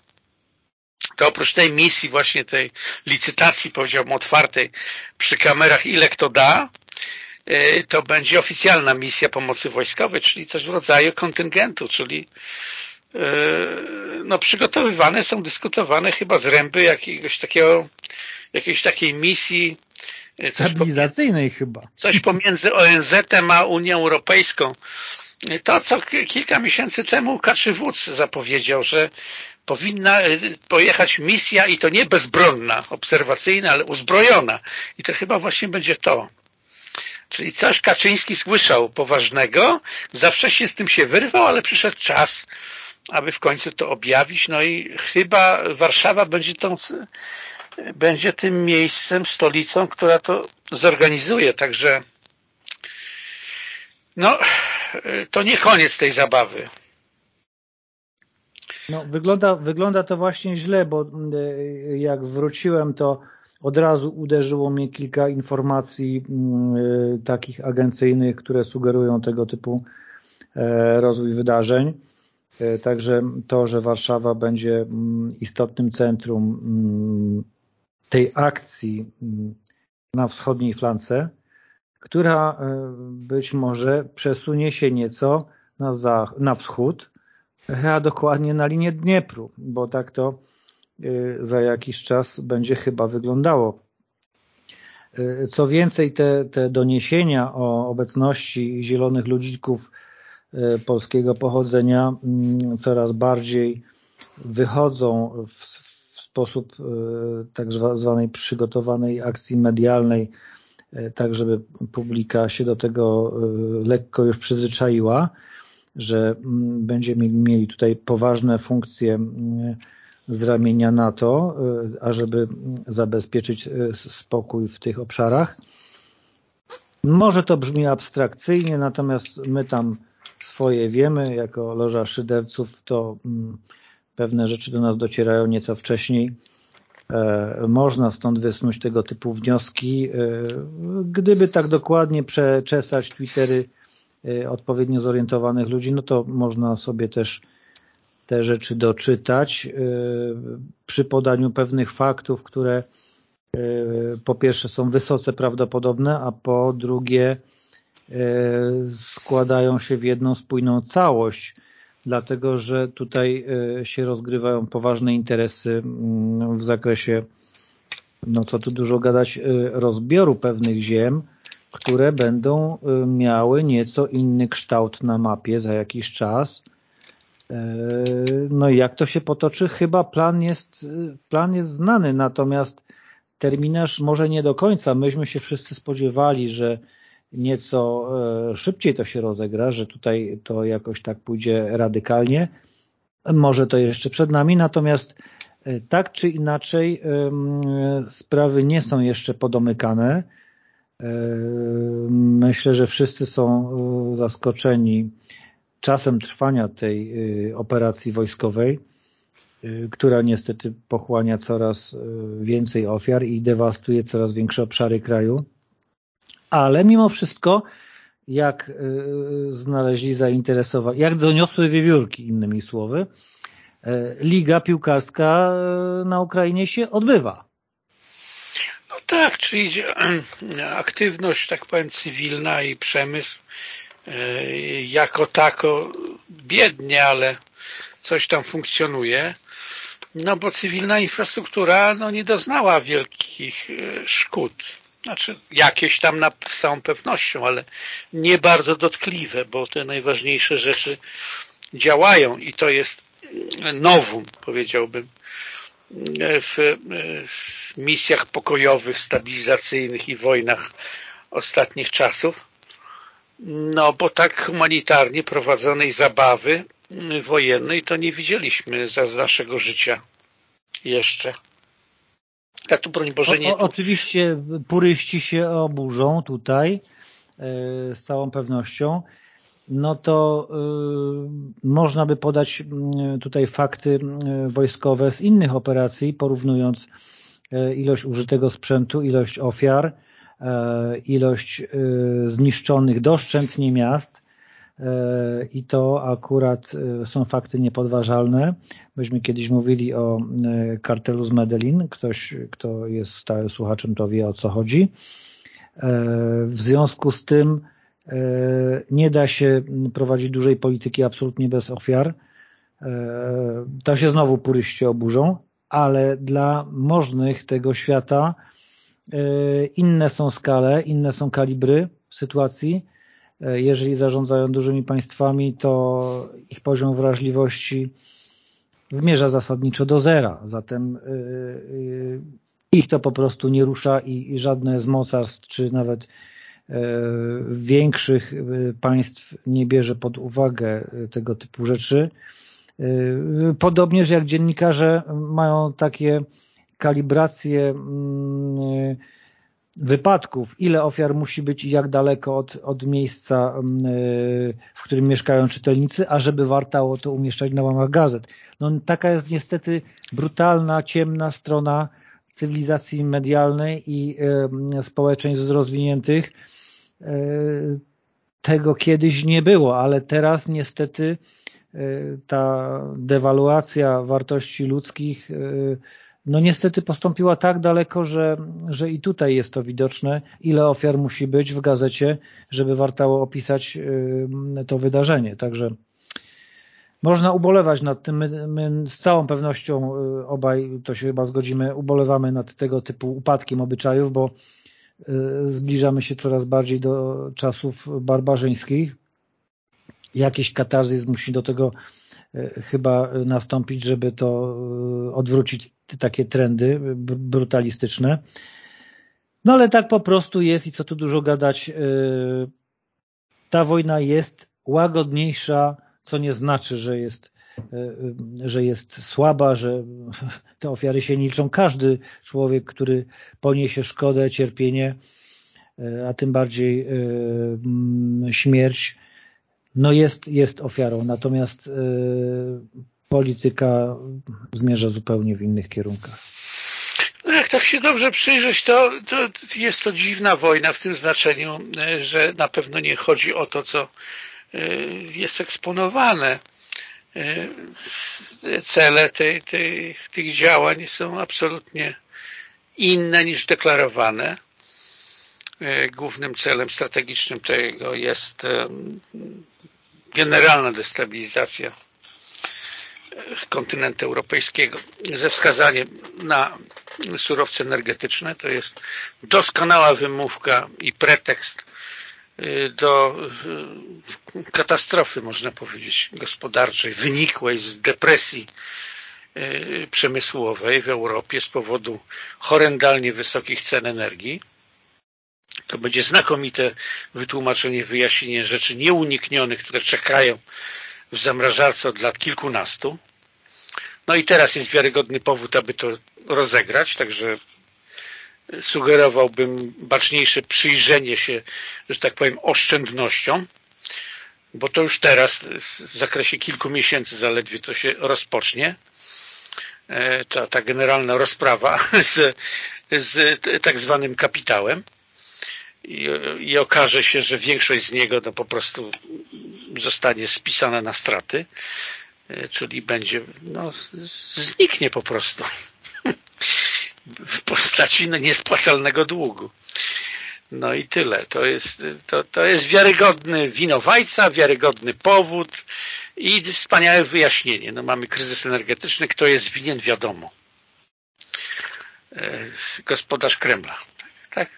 To oprócz tej misji, właśnie tej licytacji, powiedziałbym, otwartej przy kamerach, ile kto da, y, to będzie oficjalna misja pomocy wojskowej, czyli coś w rodzaju kontyngentu, czyli no, przygotowywane są, dyskutowane chyba zręby jakiegoś takiego, jakiejś takiej misji Stabilizacyjnej chyba. Coś pomiędzy ONZ-em a Unią Europejską. To, co kilka miesięcy temu Kaczywódz zapowiedział, że powinna e, pojechać misja i to nie bezbronna, obserwacyjna, ale uzbrojona. I to chyba właśnie będzie to. Czyli coś Kaczyński słyszał poważnego, zawsze się z tym się wyrwał, ale przyszedł czas, aby w końcu to objawić. No i chyba Warszawa będzie tą będzie tym miejscem, stolicą, która to zorganizuje. Także no, to nie koniec tej zabawy. No, wygląda, wygląda to właśnie źle, bo e, jak wróciłem, to od razu uderzyło mnie kilka informacji e, takich agencyjnych, które sugerują tego typu e, rozwój wydarzeń. Także to, że Warszawa będzie istotnym centrum tej akcji mm, na wschodniej flance, która e, być może przesunie się nieco na, na wschód, a dokładnie na linię Dniepru, bo tak to e, za jakiś czas będzie chyba wyglądało. E, co więcej, te, te doniesienia o obecności zielonych ludzików polskiego pochodzenia mm, coraz bardziej wychodzą w sposób e, tak zwanej przygotowanej akcji medialnej, e, tak żeby publika się do tego e, lekko już przyzwyczaiła, że mm, będziemy mieli tutaj poważne funkcje mm, z ramienia NATO, ażeby zabezpieczyć spokój w tych obszarach. Może to brzmi abstrakcyjnie, natomiast my tam swoje wiemy, jako loża szyderców, to mm, pewne rzeczy do nas docierają nieco wcześniej. E, można stąd wysnuć tego typu wnioski. E, gdyby tak dokładnie przeczesać Twittery e, odpowiednio zorientowanych ludzi, no to można sobie też te rzeczy doczytać przy podaniu pewnych faktów, które po pierwsze są wysoce prawdopodobne, a po drugie składają się w jedną spójną całość dlatego że tutaj e, się rozgrywają poważne interesy mm, w zakresie, no co tu dużo gadać, e, rozbioru pewnych ziem, które będą e, miały nieco inny kształt na mapie za jakiś czas. No i jak to się potoczy? Chyba plan jest, plan jest znany, natomiast terminarz może nie do końca. Myśmy się wszyscy spodziewali, że nieco e, szybciej to się rozegra, że tutaj to jakoś tak pójdzie radykalnie. Może to jeszcze przed nami, natomiast e, tak czy inaczej sprawy nie są jeszcze podomykane. E, myślę, że wszyscy są zaskoczeni czasem trwania tej operacji wojskowej, która niestety pochłania coraz więcej ofiar i dewastuje coraz większe obszary kraju. Ale mimo wszystko, jak znaleźli zainteresowanie, jak doniosły wiewiórki, innymi słowy, liga piłkarska na Ukrainie się odbywa. No tak, czyli aktywność, tak powiem, cywilna i przemysł jako tako biednie, ale coś tam funkcjonuje. No bo cywilna infrastruktura no, nie doznała wielkich szkód. Znaczy jakieś tam na, z całą pewnością, ale nie bardzo dotkliwe, bo te najważniejsze rzeczy działają i to jest nowum, powiedziałbym, w misjach pokojowych, stabilizacyjnych i wojnach ostatnich czasów. No bo tak humanitarnie prowadzonej zabawy wojennej to nie widzieliśmy za naszego życia jeszcze. Ja tu broń Boże nie... O, o, oczywiście puryści się oburzą tutaj e, z całą pewnością. No to y, można by podać tutaj fakty wojskowe z innych operacji, porównując ilość użytego sprzętu, ilość ofiar, ilość zniszczonych doszczętnie miast i to akurat są fakty niepodważalne. Myśmy kiedyś mówili o kartelu z Medellin. Ktoś, kto jest stałym słuchaczem, to wie o co chodzi. W związku z tym E, nie da się prowadzić dużej polityki absolutnie bez ofiar. E, to się znowu puryści oburzą, ale dla możnych tego świata e, inne są skale, inne są kalibry sytuacji. Jeżeli zarządzają dużymi państwami, to ich poziom wrażliwości zmierza zasadniczo do zera. Zatem ich to po prostu nie rusza i żadne z mocarstw, czy nawet E, większych e, państw nie bierze pod uwagę e, tego typu rzeczy. Podobnież jak dziennikarze mają takie kalibracje mm, wypadków, ile ofiar musi być i jak daleko od, od miejsca, mm, w którym mieszkają czytelnicy, a żeby wartało to umieszczać na łamach gazet. No, taka jest niestety brutalna, ciemna strona cywilizacji medialnej i społeczeństw rozwiniętych, E, tego kiedyś nie było, ale teraz niestety ta dewaluacja wartości ludzkich no niestety postąpiła tak daleko, że, że i tutaj jest to widoczne, ile ofiar musi być w gazecie, żeby wartało opisać to wydarzenie. Także można ubolewać nad tym. My, my, z całą pewnością obaj, to się chyba zgodzimy, ubolewamy nad tego typu upadkiem obyczajów, bo Y, zbliżamy się coraz bardziej do czasów barbarzyńskich. Jakiś katarzys musi do tego y, chyba nastąpić, żeby to y, odwrócić takie trendy brutalistyczne. No ale tak po prostu jest i co tu dużo gadać. Ta wojna jest łagodniejsza, co nie znaczy, że jest E, że jest słaba, że te ofiary się liczą. Każdy człowiek, który poniesie szkodę, cierpienie, a tym bardziej śmierć, no jest, jest ofiarą. Natomiast polityka zmierza zupełnie w innych kierunkach. No jak tak się dobrze przyjrzeć, to, to jest to dziwna wojna w tym znaczeniu, że na pewno nie chodzi o to, co jest eksponowane, E, cele tej, tej, tych działań są absolutnie inne niż deklarowane. E, głównym celem strategicznym tego jest e, generalna destabilizacja kontynentu europejskiego ze wskazaniem na surowce energetyczne. To jest doskonała wymówka i pretekst do katastrofy, można powiedzieć, gospodarczej, wynikłej z depresji e, przemysłowej w Europie z powodu horrendalnie wysokich cen energii. To będzie znakomite wytłumaczenie, wyjaśnienie rzeczy nieuniknionych, które czekają w zamrażarce od lat kilkunastu. No i teraz jest wiarygodny powód, aby to rozegrać, także sugerowałbym baczniejsze przyjrzenie się, że tak powiem, oszczędnościom. bo to już teraz w zakresie kilku miesięcy zaledwie to się rozpocznie, e, ta, ta generalna rozprawa z, z tak zwanym kapitałem i, i okaże się, że większość z niego to po prostu zostanie spisana na straty, e, czyli będzie, no, zniknie po prostu w postaci no, niespłacalnego długu. No i tyle. To jest, to, to jest wiarygodny winowajca, wiarygodny powód i wspaniałe wyjaśnienie. No mamy kryzys energetyczny, kto jest winien, wiadomo. E, gospodarz Kremla. Tak?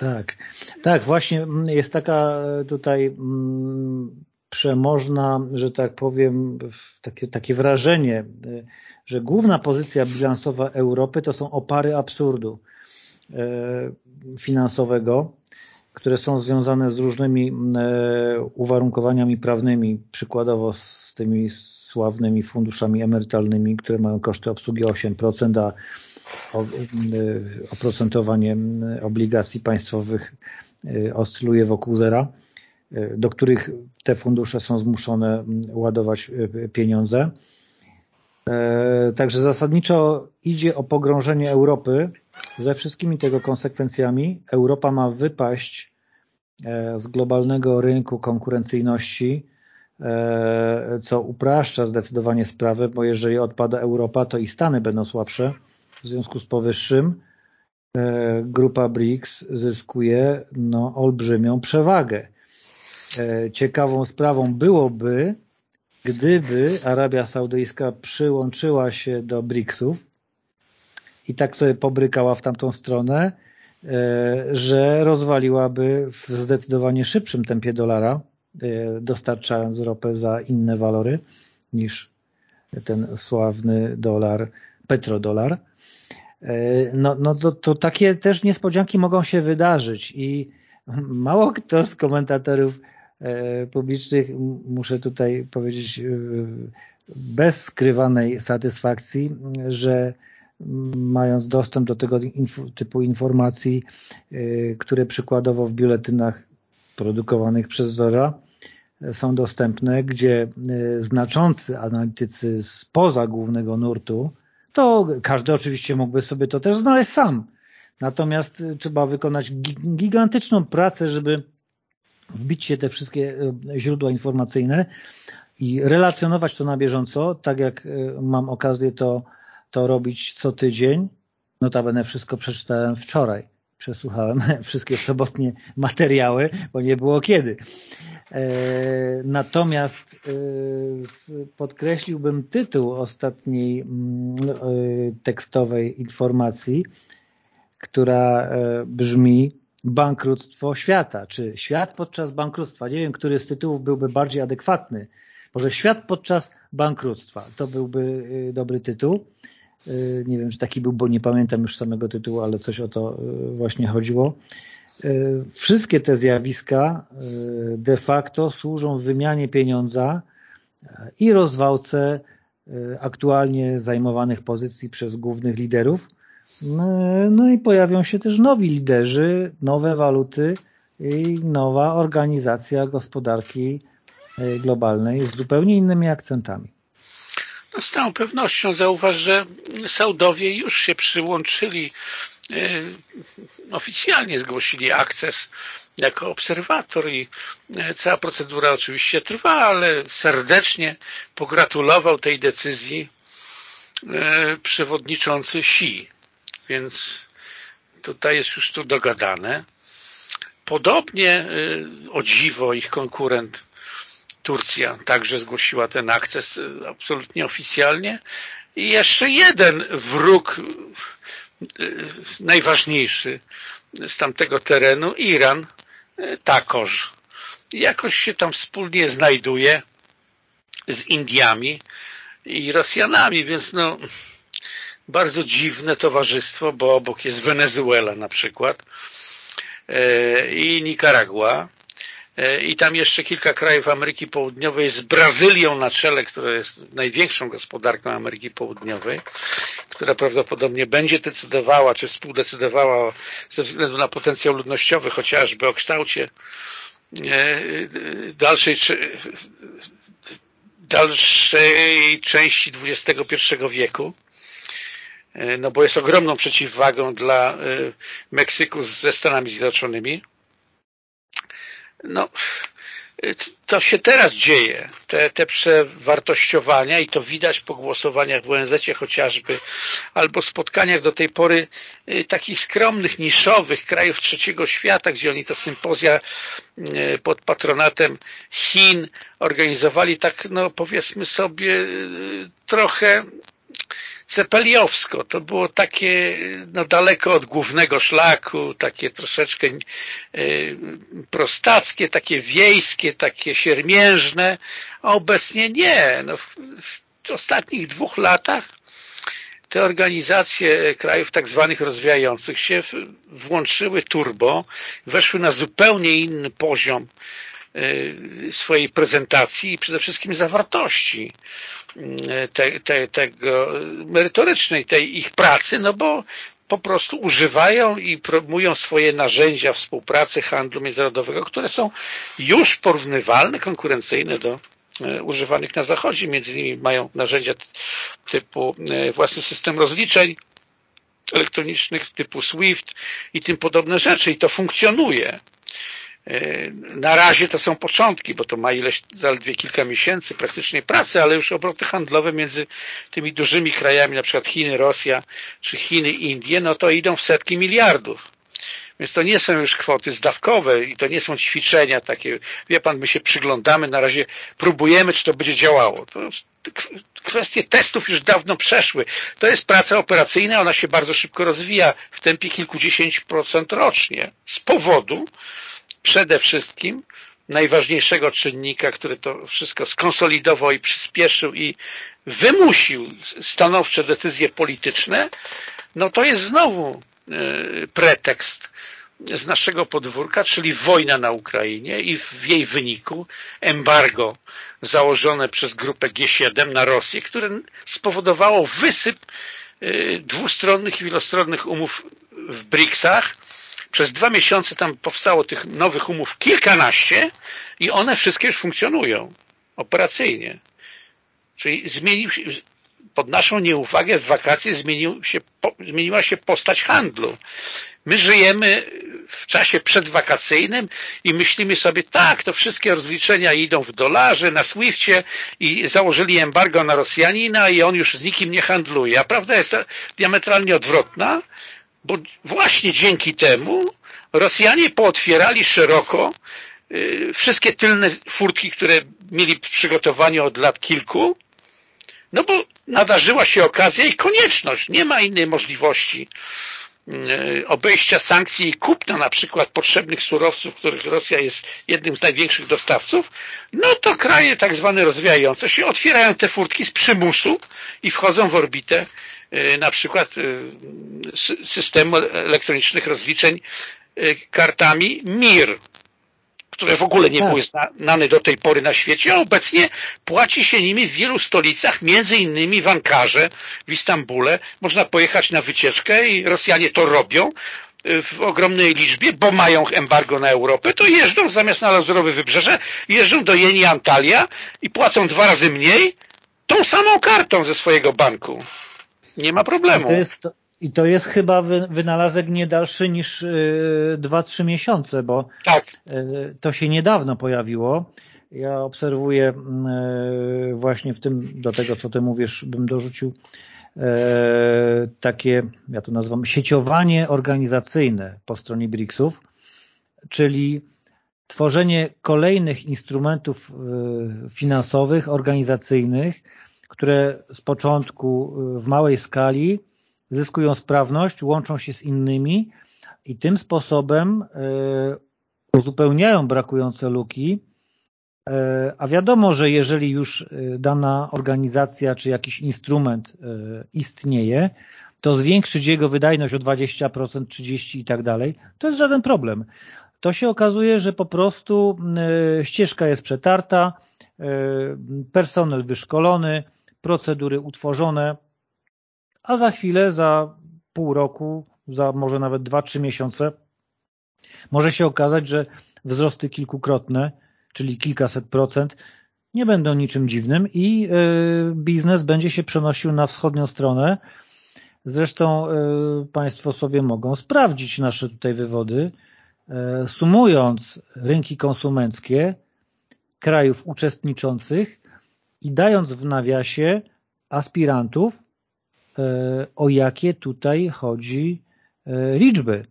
Tak, tak, właśnie jest taka tutaj mm, przemożna, że tak powiem, takie, takie wrażenie, że główna pozycja bilansowa Europy to są opary absurdu e, finansowego, które są związane z różnymi e, uwarunkowaniami prawnymi, przykładowo z tymi sławnymi funduszami emerytalnymi, które mają koszty obsługi 8%, a e, oprocentowanie obligacji państwowych oscyluje wokół zera, do których te fundusze są zmuszone ładować pieniądze. E, także zasadniczo idzie o pogrążenie Europy ze wszystkimi tego konsekwencjami. Europa ma wypaść e, z globalnego rynku konkurencyjności, e, co upraszcza zdecydowanie sprawę, bo jeżeli odpada Europa, to i Stany będą słabsze. W związku z powyższym grupa BRICS zyskuje no, olbrzymią przewagę. Ciekawą sprawą byłoby, gdyby Arabia Saudyjska przyłączyła się do BRICS-ów i tak sobie pobrykała w tamtą stronę, e, że rozwaliłaby w zdecydowanie szybszym tempie dolara, e, dostarczając ropę za inne walory niż ten sławny dolar, petrodolar. E, no, no to, to takie też niespodzianki mogą się wydarzyć i mało kto z komentatorów E, publicznych muszę tutaj powiedzieć e, bez skrywanej satysfakcji, że mając dostęp do tego typu informacji, które przykładowo w biuletynach produkowanych przez Zora są dostępne, gdzie znaczący analitycy spoza głównego nurtu, to każdy oczywiście mógłby sobie to też znaleźć sam. Natomiast trzeba wykonać gigantyczną pracę, żeby wbić się te wszystkie e, źródła informacyjne i relacjonować to na bieżąco, tak jak e, mam okazję to, to robić co tydzień. Notabene wszystko przeczytałem wczoraj. Przesłuchałem wszystkie sobotnie materiały, bo nie było kiedy. E, natomiast podkreśliłbym tytuł ostatniej mm, tekstowej informacji, która brzmi bankructwo świata, czy świat podczas bankructwa. Nie wiem, który z tytułów byłby bardziej adekwatny. Może świat podczas bankructwa. To byłby dobry tytuł. Y, nie wiem, czy taki był, bo nie pamiętam już samego tytułu, ale coś o to y, właśnie chodziło. Wszystkie te zjawiska de facto służą wymianie pieniądza i rozwałce aktualnie zajmowanych pozycji przez głównych liderów, no, i pojawią się też nowi liderzy, nowe waluty i nowa organizacja gospodarki globalnej z zupełnie innymi akcentami. No z całą pewnością zauważ, że Saudowie już się przyłączyli, e, oficjalnie zgłosili akces jako obserwator i e, cała procedura oczywiście trwa, ale serdecznie pogratulował tej decyzji przewodniczący Xi więc tutaj jest już tu dogadane. Podobnie o dziwo ich konkurent Turcja także zgłosiła ten akces y, absolutnie oficjalnie. I jeszcze jeden wróg y, najważniejszy z tamtego terenu, Iran, takoż jakoś się tam wspólnie znajduje z Indiami i Rosjanami, więc no bardzo dziwne towarzystwo, bo obok jest Wenezuela na przykład i Nicaragua e, i tam jeszcze kilka krajów Ameryki Południowej z Brazylią na czele, która jest największą gospodarką Ameryki Południowej, która prawdopodobnie będzie decydowała, czy współdecydowała ze względu na potencjał ludnościowy, chociażby o kształcie dalszej, dalszej części XXI wieku, no bo jest ogromną przeciwwagą dla Meksyku ze Stanami Zjednoczonymi. No, to się teraz dzieje, te, te przewartościowania i to widać po głosowaniach w ONZ chociażby, albo spotkaniach do tej pory y, takich skromnych, niszowych krajów trzeciego świata, gdzie oni to sympozja y, pod patronatem Chin organizowali tak, no powiedzmy sobie, y, trochę cepeliowsko. To było takie no, daleko od głównego szlaku, takie troszeczkę y, prostackie, takie wiejskie, takie siermiężne, a obecnie nie. No, w, w ostatnich dwóch latach te organizacje krajów tak zwanych rozwijających się włączyły turbo, weszły na zupełnie inny poziom swojej prezentacji i przede wszystkim zawartości te, te, tego merytorycznej tej ich pracy, no bo po prostu używają i promują swoje narzędzia współpracy handlu międzynarodowego, które są już porównywalne, konkurencyjne do używanych na Zachodzie. Między innymi mają narzędzia typu własny system rozliczeń elektronicznych typu SWIFT i tym podobne rzeczy i to funkcjonuje. E, na razie to są początki, bo to ma ileś zaledwie kilka miesięcy praktycznie pracy, ale już obroty handlowe między tymi dużymi krajami, na przykład Chiny, Rosja, czy Chiny, Indie, no to idą w setki miliardów. Więc to nie są już kwoty zdawkowe i to nie są ćwiczenia takie, wie pan, my się przyglądamy, na razie próbujemy, czy to będzie działało. To kwestie testów już dawno przeszły. To jest praca operacyjna, ona się bardzo szybko rozwija w tempie kilkudziesięciu procent rocznie z powodu, przede wszystkim najważniejszego czynnika, który to wszystko skonsolidował i przyspieszył i wymusił stanowcze decyzje polityczne, no to jest znowu e, pretekst z naszego podwórka, czyli wojna na Ukrainie i w jej wyniku embargo założone przez grupę G7 na Rosję, które spowodowało wysyp e, dwustronnych i wielostronnych umów w BRICS-ach, przez dwa miesiące tam powstało tych nowych umów kilkanaście i one wszystkie już funkcjonują operacyjnie. Czyli zmienił się, pod naszą nieuwagę w wakacje zmienił się, zmieniła się postać handlu. My żyjemy w czasie przedwakacyjnym i myślimy sobie, tak, to wszystkie rozliczenia idą w dolarze, na Swiftie i założyli embargo na Rosjanina i on już z nikim nie handluje. A prawda jest diametralnie odwrotna bo właśnie dzięki temu Rosjanie pootwierali szeroko y, wszystkie tylne furtki, które mieli w przygotowaniu od lat kilku, no bo nadarzyła się okazja i konieczność, nie ma innej możliwości y, obejścia sankcji i kupna na przykład potrzebnych surowców, których Rosja jest jednym z największych dostawców, no to kraje tak zwane rozwijające się otwierają te furtki z przymusu i wchodzą w orbitę na przykład y, systemu elektronicznych rozliczeń y, kartami MIR, które w ogóle nie tak. były znane do tej pory na świecie, a obecnie płaci się nimi w wielu stolicach, między innymi w Ankarze, w Istambule. Można pojechać na wycieczkę i Rosjanie to robią w ogromnej liczbie, bo mają embargo na Europę, to jeżdżą zamiast na Lazurowe Wybrzeże, jeżdżą do Jeni Antalya i płacą dwa razy mniej tą samą kartą ze swojego banku. Nie ma problemu. I to jest, i to jest chyba wynalazek nie dalszy niż 2-3 y, miesiące, bo tak. Y, to się niedawno pojawiło. Ja obserwuję y, właśnie w tym, do tego co ty mówisz, bym dorzucił takie, ja to nazywam sieciowanie organizacyjne po stronie BRICS-ów, czyli tworzenie kolejnych instrumentów finansowych, organizacyjnych, które z początku y, w małej skali zyskują sprawność, łączą się z innymi i tym sposobem y, uzupełniają brakujące luki, y, a wiadomo, że jeżeli już dana organizacja czy jakiś instrument istnieje, to zwiększyć jego wydajność o 20%, 30% i tak dalej, to jest żaden problem. To się okazuje, że po prostu ścieżka jest przetarta, personel wyszkolony, procedury utworzone, a za chwilę, za pół roku, za może nawet 2-3 miesiące może się okazać, że wzrosty kilkukrotne, czyli kilkaset procent, nie będą niczym dziwnym i biznes będzie się przenosił na wschodnią stronę. Zresztą Państwo sobie mogą sprawdzić nasze tutaj wywody, sumując rynki konsumenckie krajów uczestniczących i dając w nawiasie aspirantów, e, o jakie tutaj chodzi e, liczby.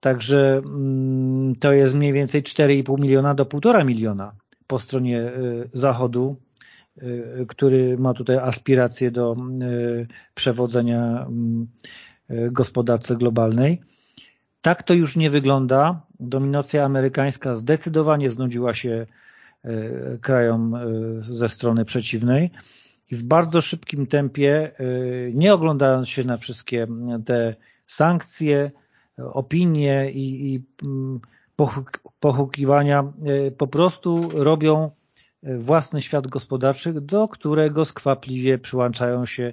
Także mm, to jest mniej więcej 4,5 miliona do 1,5 miliona po stronie e, Zachodu, który ma tutaj aspiracje do przewodzenia gospodarce globalnej. Tak to już nie wygląda. Dominacja amerykańska zdecydowanie znudziła się krajom e, ze strony przeciwnej. I w bardzo szybkim tempie, e, nie oglądając się na wszystkie te sankcje, opinie i, i mm, pochukiwania, po prostu robią własny świat gospodarczy, do którego skwapliwie przyłączają się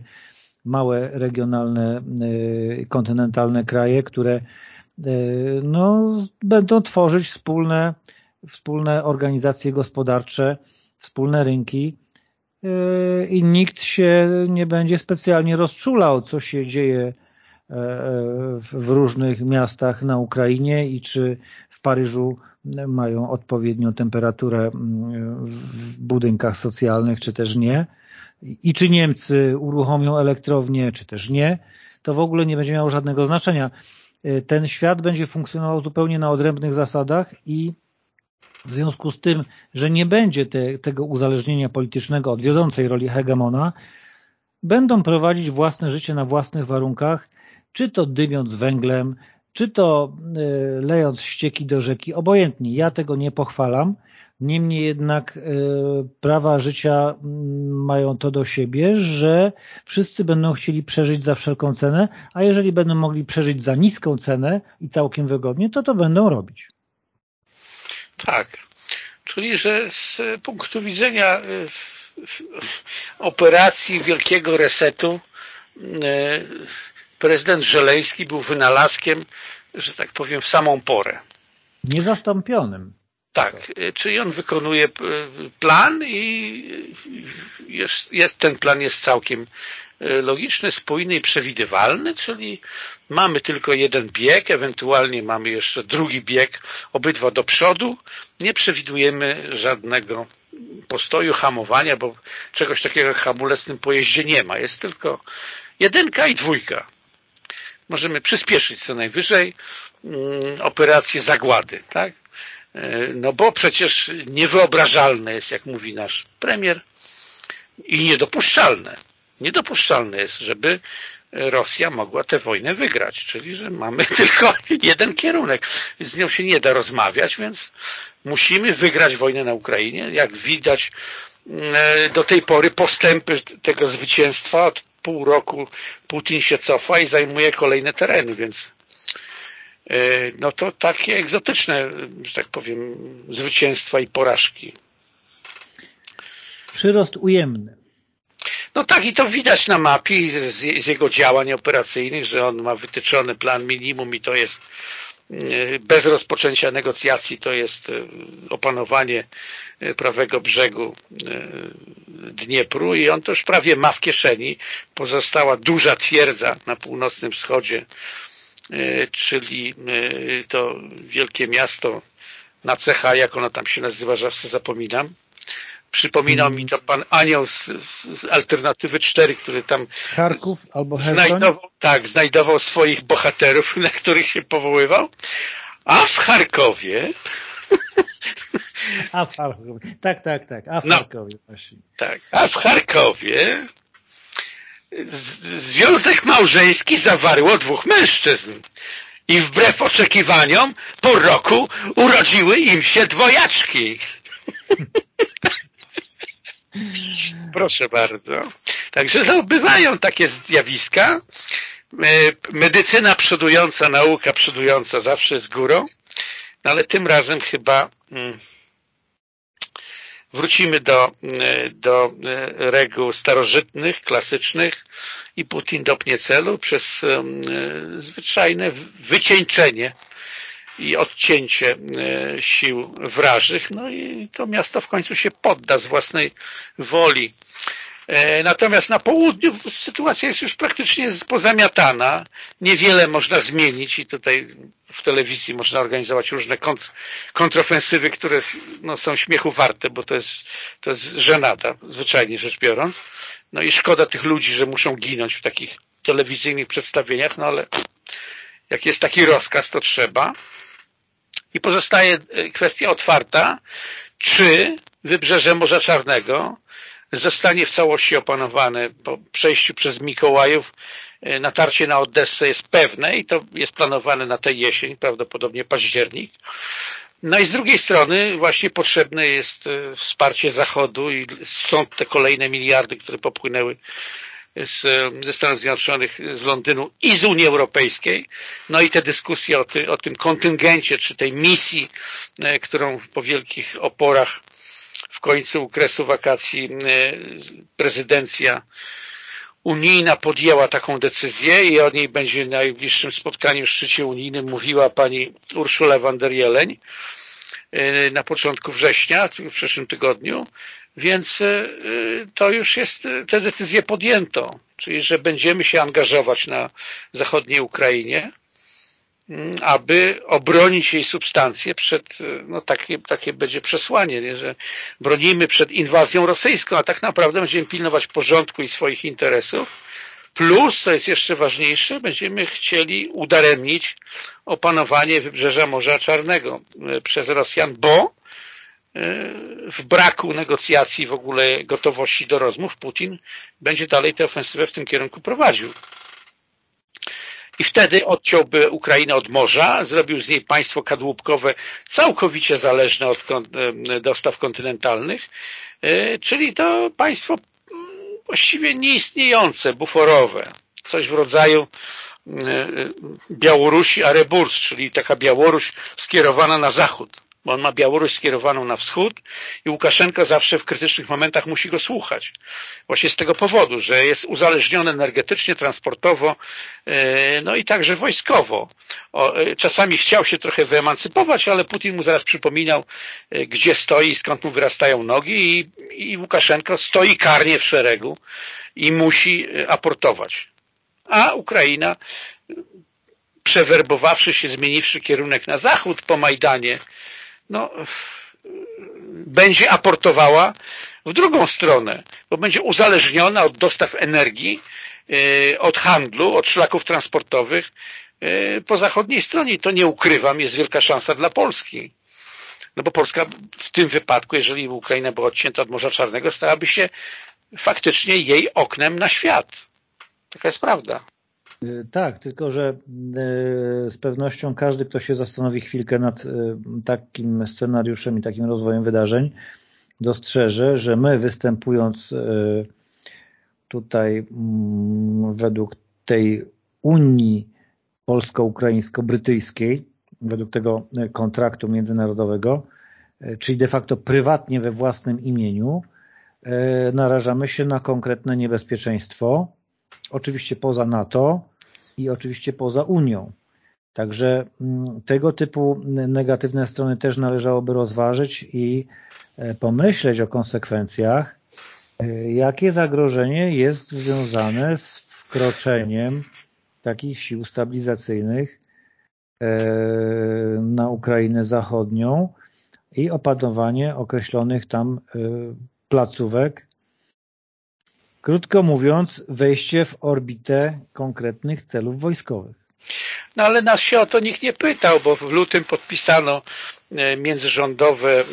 małe regionalne, kontynentalne kraje, które no, będą tworzyć wspólne wspólne organizacje gospodarcze, wspólne rynki yy, i nikt się nie będzie specjalnie rozczulał, co się dzieje e, w różnych miastach na Ukrainie i czy w Paryżu mają odpowiednią temperaturę mm, w budynkach socjalnych, czy też nie. I czy Niemcy uruchomią elektrownię, czy też nie. To w ogóle nie będzie miało żadnego znaczenia. E, ten świat będzie funkcjonował zupełnie na odrębnych zasadach i w związku z tym, że nie będzie te, tego uzależnienia politycznego od wiodącej roli hegemona, będą prowadzić własne życie na własnych warunkach, czy to dymiąc węglem, czy to y, lejąc ścieki do rzeki, obojętnie. Ja tego nie pochwalam, niemniej jednak y, prawa życia y, mają to do siebie, że wszyscy będą chcieli przeżyć za wszelką cenę, a jeżeli będą mogli przeżyć za niską cenę i całkiem wygodnie, to to będą robić. Tak, czyli że z punktu widzenia e, operacji wielkiego resetu e, prezydent Żeleński był wynalazkiem, że tak powiem, w samą porę. Niezastąpionym. Tak, e, czyli on wykonuje plan i jest, jest, ten plan jest całkiem logiczny, spójny i przewidywalny, czyli mamy tylko jeden bieg, ewentualnie mamy jeszcze drugi bieg, obydwa do przodu. Nie przewidujemy żadnego postoju, hamowania, bo czegoś takiego jak hamulec w tym pojeździe nie ma. Jest tylko jedynka i dwójka. Możemy przyspieszyć co najwyżej mm, operację zagłady, tak? E, no bo przecież niewyobrażalne jest, jak mówi nasz premier, i niedopuszczalne, Niedopuszczalne jest, żeby Rosja mogła tę wojnę wygrać, czyli że mamy tylko jeden kierunek. Z nią się nie da rozmawiać, więc musimy wygrać wojnę na Ukrainie. Jak widać e, do tej pory postępy tego zwycięstwa od pół roku Putin się cofa i zajmuje kolejne tereny, więc e, no to takie egzotyczne, że tak powiem, zwycięstwa i porażki. Przyrost ujemny. No tak i to widać na mapie z, z jego działań operacyjnych, że on ma wytyczony plan minimum i to jest e, bez rozpoczęcia negocjacji to jest e, opanowanie e, prawego brzegu Dniepru i on to już prawie ma w kieszeni. Pozostała duża twierdza na północnym wschodzie, czyli to wielkie miasto na cecha, jak ono tam się nazywa, zawsze zapominam, Przypominał mi to pan Anioł z, z Alternatywy 4, który tam Charków albo znajdował, tak, znajdował swoich bohaterów, na których się powoływał. A w Charkowie a w Charkowie. Tak, tak, tak. A w no, Charkowie właśnie. Tak. A w Charkowie związek małżeński zawarło dwóch mężczyzn. I wbrew oczekiwaniom po roku urodziły im się dwojaczki. Proszę bardzo. Także no, bywają takie zjawiska. E, medycyna przodująca, nauka przodująca zawsze z górą, no, ale tym razem chyba mm, wrócimy do, e, do e, reguł starożytnych, klasycznych i Putin dopnie celu przez zwyczajne wycieńczenie i odcięcie sił wrażych, no i to miasto w końcu się podda z własnej woli. E, natomiast na południu sytuacja jest już praktycznie pozamiatana. Niewiele można zmienić i tutaj w telewizji można organizować różne kontr kontrofensywy, które no, są śmiechu warte, bo to jest, to jest żenada, zwyczajnie rzecz biorąc. No i szkoda tych ludzi, że muszą ginąć w takich telewizyjnych przedstawieniach, no ale jak jest taki rozkaz, to trzeba. I pozostaje e, kwestia otwarta, czy wybrzeże Morza Czarnego zostanie w całości opanowane po przejściu przez Mikołajów. E, natarcie na Odessę jest pewne i to jest planowane na tę jesień, prawdopodobnie październik. No i z drugiej strony właśnie potrzebne jest e, wsparcie Zachodu i stąd te kolejne miliardy, które popłynęły z, ze Stanów Zjednoczonych, z Londynu i z Unii Europejskiej. No i te dyskusje o, ty, o tym kontyngencie, czy tej misji, e, którą po wielkich oporach w końcu okresu wakacji e, prezydencja unijna podjęła taką decyzję i o niej będzie w najbliższym spotkaniu w szczycie unijnym mówiła pani Urszula von der na początku września, w przyszłym tygodniu, więc e, to już jest, te decyzje podjęto, czyli że będziemy się angażować na zachodniej Ukrainie Mm, aby obronić jej substancję przed, no takie, takie będzie przesłanie, nie? że bronimy przed inwazją rosyjską, a tak naprawdę będziemy pilnować porządku i swoich interesów, plus, co jest jeszcze ważniejsze, będziemy chcieli udaremnić opanowanie wybrzeża Morza Czarnego e, przez Rosjan, bo e, w braku negocjacji w ogóle gotowości do rozmów Putin będzie dalej tę ofensywę w tym kierunku prowadził. I wtedy odciąłby Ukrainę od morza, zrobił z niej państwo kadłubkowe całkowicie zależne od dostaw kontynentalnych, e, czyli to państwo mm, właściwie nieistniejące, buforowe, coś w rodzaju e, Białorusi Areburs, czyli taka Białoruś skierowana na zachód bo on ma Białoruś skierowaną na wschód i Łukaszenko zawsze w krytycznych momentach musi go słuchać. Właśnie z tego powodu, że jest uzależniony energetycznie, transportowo, e, no i także wojskowo. E, czasami chciał się trochę wyemancypować, ale Putin mu zaraz przypominał, e, gdzie stoi i skąd mu wyrastają nogi i, i Łukaszenko stoi karnie w szeregu i musi aportować. A Ukraina przewerbowawszy się, zmieniwszy kierunek na zachód po Majdanie, no, będzie aportowała w drugą stronę, bo będzie uzależniona od dostaw energii, y, od handlu, od szlaków transportowych y, po zachodniej stronie. I to nie ukrywam, jest wielka szansa dla Polski. No bo Polska w tym wypadku, jeżeli Ukraina była odcięta od Morza Czarnego, stałaby się faktycznie jej oknem na świat. Taka jest prawda. Y, tak, tylko że y, z pewnością każdy, kto się zastanowi chwilkę nad y, takim scenariuszem i takim rozwojem wydarzeń, dostrzeże, że my występując tutaj mm, według tej Unii polsko-ukraińsko-brytyjskiej, według tego kontraktu międzynarodowego, czyli de facto prywatnie we własnym imieniu, narażamy się na konkretne niebezpieczeństwo, oczywiście poza NATO, i oczywiście poza Unią. Także mm, tego typu negatywne strony też należałoby rozważyć i e, pomyśleć o konsekwencjach, e, jakie zagrożenie jest związane z wkroczeniem takich sił stabilizacyjnych e, na Ukrainę Zachodnią i opanowanie określonych tam placówek Krótko mówiąc, wejście w orbitę konkretnych celów wojskowych. No ale nas się o to nikt nie pytał, bo w lutym podpisano e, międzyrządowe e,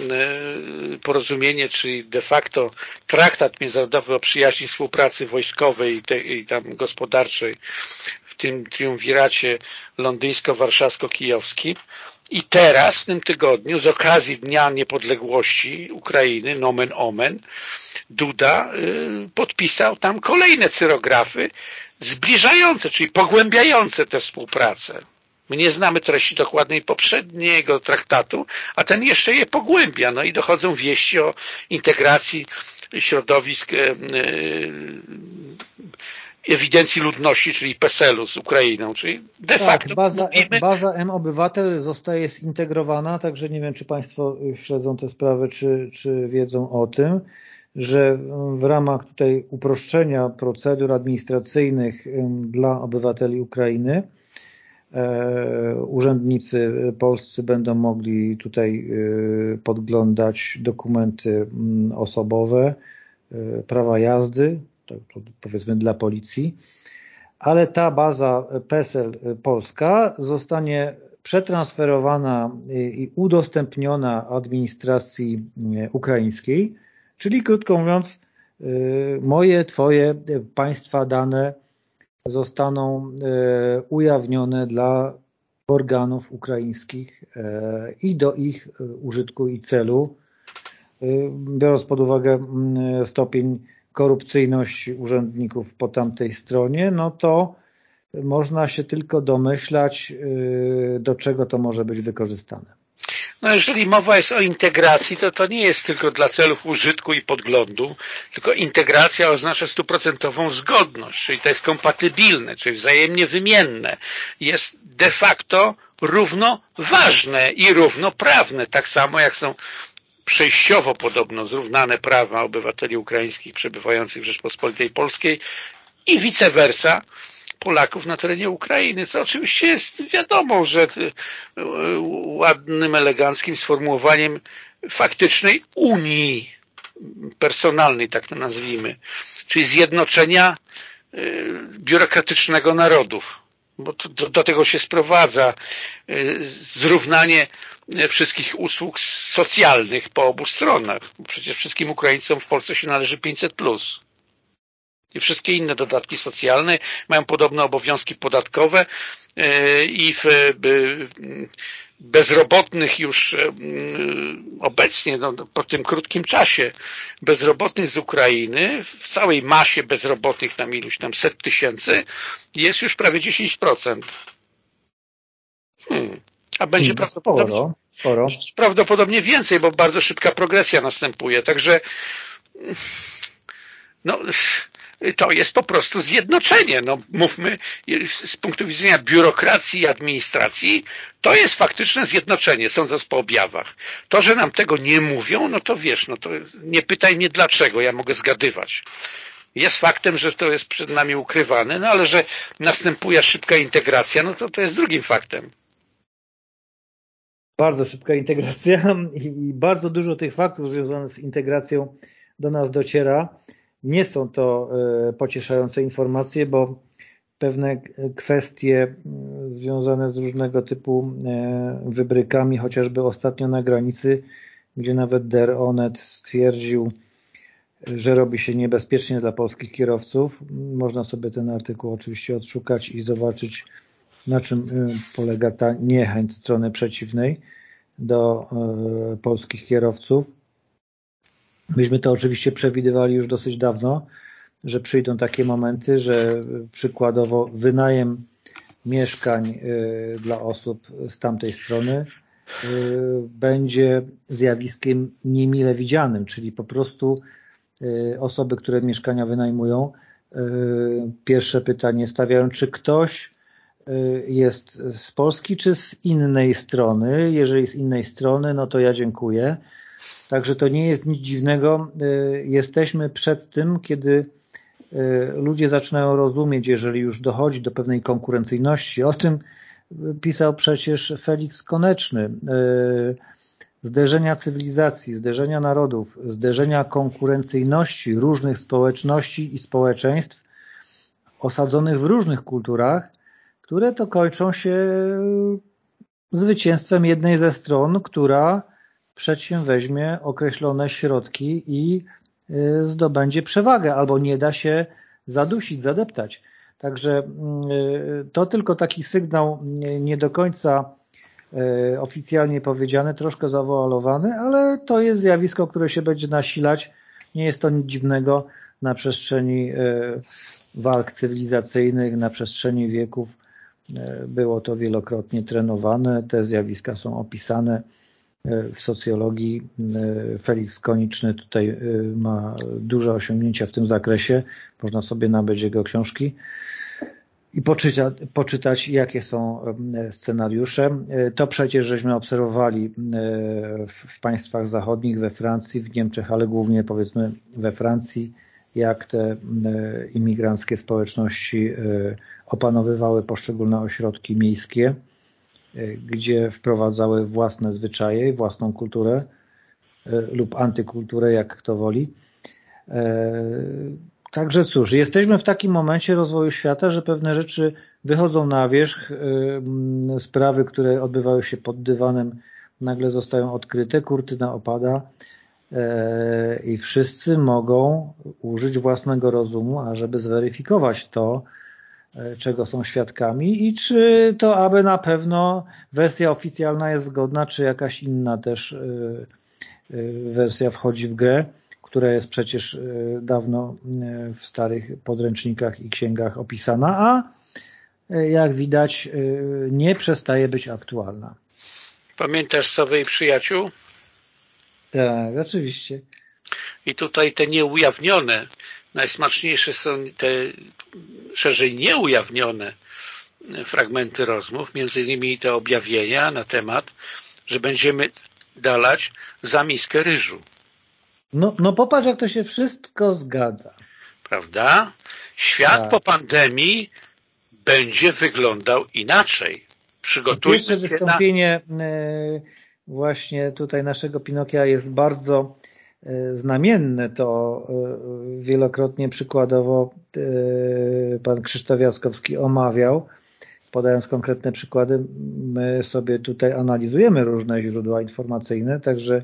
porozumienie, czyli de facto traktat międzynarodowy o przyjaźni współpracy wojskowej i, te, i tam gospodarczej w tym triumviracie londyńsko-warszawsko-kijowskim. I teraz, w tym tygodniu, z okazji Dnia Niepodległości Ukrainy, nomen omen, Duda y, podpisał tam kolejne cyrografy zbliżające, czyli pogłębiające tę współpracę. My nie znamy treści dokładnej poprzedniego traktatu, a ten jeszcze je pogłębia. No i dochodzą wieści o integracji środowisk y, y, ewidencji ludności, czyli PESEL-u z Ukrainą, czyli de tak, facto baza, mówimy... baza M-Obywatel zostaje zintegrowana, także nie wiem, czy Państwo śledzą te sprawy, czy, czy wiedzą o tym, że w ramach tutaj uproszczenia procedur administracyjnych dla obywateli Ukrainy e, urzędnicy polscy będą mogli tutaj e, podglądać dokumenty osobowe, e, prawa jazdy, to, to powiedzmy dla policji, ale ta baza PESEL polska zostanie przetransferowana i udostępniona administracji ukraińskiej, Czyli krótko mówiąc, y, moje, twoje, y, państwa dane zostaną ujawnione dla organów ukraińskich i do ich użytku i celu, biorąc pod uwagę mm, stopień korupcyjności urzędników po tamtej stronie, no to można się tylko domyślać, do czego to może być wykorzystane. No jeżeli mowa jest o integracji, to to nie jest tylko dla celów użytku i podglądu, tylko integracja oznacza stuprocentową zgodność, czyli to jest kompatybilne, czyli wzajemnie wymienne. Jest de facto równoważne i równoprawne, tak samo jak są przejściowo podobno zrównane prawa obywateli ukraińskich przebywających w Rzeczpospolitej Polskiej i vice versa, Polaków na terenie Ukrainy, co oczywiście jest wiadomo, że e, ładnym, eleganckim sformułowaniem faktycznej Unii personalnej, tak to nazwijmy, czyli zjednoczenia e, biurokratycznego narodów, bo do, do tego się sprowadza e, zrównanie wszystkich usług socjalnych po obu stronach. Przecież wszystkim Ukraińcom w Polsce się należy 500+. Plus i wszystkie inne dodatki socjalne mają podobne obowiązki podatkowe e, i w bezrobotnych już e, obecnie, no, po tym krótkim czasie bezrobotnych z Ukrainy, w całej masie bezrobotnych tam iluś tam set tysięcy jest już prawie 10%. Hmm. A będzie hmm, prawdopodobnie, sporo, sporo. prawdopodobnie więcej, bo bardzo szybka progresja następuje. Także no, to jest po prostu zjednoczenie. No, mówmy z punktu widzenia biurokracji i administracji, to jest faktyczne zjednoczenie, sądząc po objawach. To, że nam tego nie mówią, no to wiesz, no to nie pytaj mnie dlaczego, ja mogę zgadywać. Jest faktem, że to jest przed nami ukrywane, no ale że następuje szybka integracja, no to to jest drugim faktem. Bardzo szybka integracja i bardzo dużo tych faktów związanych z integracją do nas dociera. Nie są to e, pocieszające informacje, bo pewne kwestie związane z różnego typu e, wybrykami, chociażby ostatnio na granicy, gdzie nawet Der Onet stwierdził, że robi się niebezpiecznie dla polskich kierowców. Można sobie ten artykuł oczywiście odszukać i zobaczyć, na czym e, polega ta niechęć strony przeciwnej do polskich kierowców. Myśmy to oczywiście przewidywali już dosyć dawno, że przyjdą takie momenty, że przykładowo wynajem mieszkań y, dla osób z tamtej strony y, będzie zjawiskiem niemile widzianym, czyli po prostu y, osoby, które mieszkania wynajmują, pierwsze pytanie stawiają, czy ktoś jest z Polski, czy z innej strony. Jeżeli z innej strony, no to ja dziękuję. Także to nie jest nic dziwnego. Y, jesteśmy przed tym, kiedy y, ludzie zaczynają rozumieć, jeżeli już dochodzi do pewnej konkurencyjności. O tym pisał przecież Felix Koneczny. Y, zderzenia cywilizacji, zderzenia narodów, zderzenia konkurencyjności różnych społeczności i społeczeństw osadzonych w różnych kulturach, które to kończą się zwycięstwem jednej ze stron, która przedsięweźmie określone środki i y, zdobędzie przewagę, albo nie da się zadusić, zadeptać. Także mm, y, to tylko taki sygnał nie do końca y, oficjalnie powiedziany, troszkę zawoalowany, ale to jest zjawisko, które się będzie nasilać. Nie jest to nic dziwnego na przestrzeni walk cywilizacyjnych, na przestrzeni wieków. Było to wielokrotnie trenowane, te zjawiska są opisane w socjologii. Felix Koniczny tutaj ma duże osiągnięcia w tym zakresie. Można sobie nabyć jego książki i poczyta, poczytać, jakie są scenariusze. To przecież żeśmy obserwowali w państwach zachodnich, we Francji, w Niemczech, ale głównie powiedzmy we Francji, jak te imigranckie społeczności opanowywały poszczególne ośrodki miejskie, gdzie wprowadzały własne zwyczaje, własną kulturę lub antykulturę, jak kto woli. Także cóż, jesteśmy w takim momencie rozwoju świata, że pewne rzeczy wychodzą na wierzch, sprawy, które odbywały się pod dywanem, nagle zostają odkryte, kurtyna opada i wszyscy mogą użyć własnego rozumu, ażeby zweryfikować to, czego są świadkami i czy to aby na pewno wersja oficjalna jest zgodna, czy jakaś inna też wersja wchodzi w grę która jest przecież e, dawno e, w starych podręcznikach i księgach opisana, a e, jak widać nie przestaje być aktualna. Pamiętasz Sowy i Przyjaciół? Tak, oczywiście. I tutaj te nieujawnione, najsmaczniejsze są te szerzej nieujawnione fragmenty rozmów, między innymi te objawienia na temat, że będziemy dalać za miskę ryżu. No, no popatrz, jak to się wszystko zgadza. Prawda? Świat tak. po pandemii będzie wyglądał inaczej. Przygotujmy Pierwsze wystąpienie na... E, właśnie tutaj naszego Pinokia jest bardzo znamienne. To e, wielokrotnie przykładowo pan Krzysztof Jaskowski omawiał, podając konkretne przykłady. My sobie tutaj analizujemy różne źródła informacyjne, także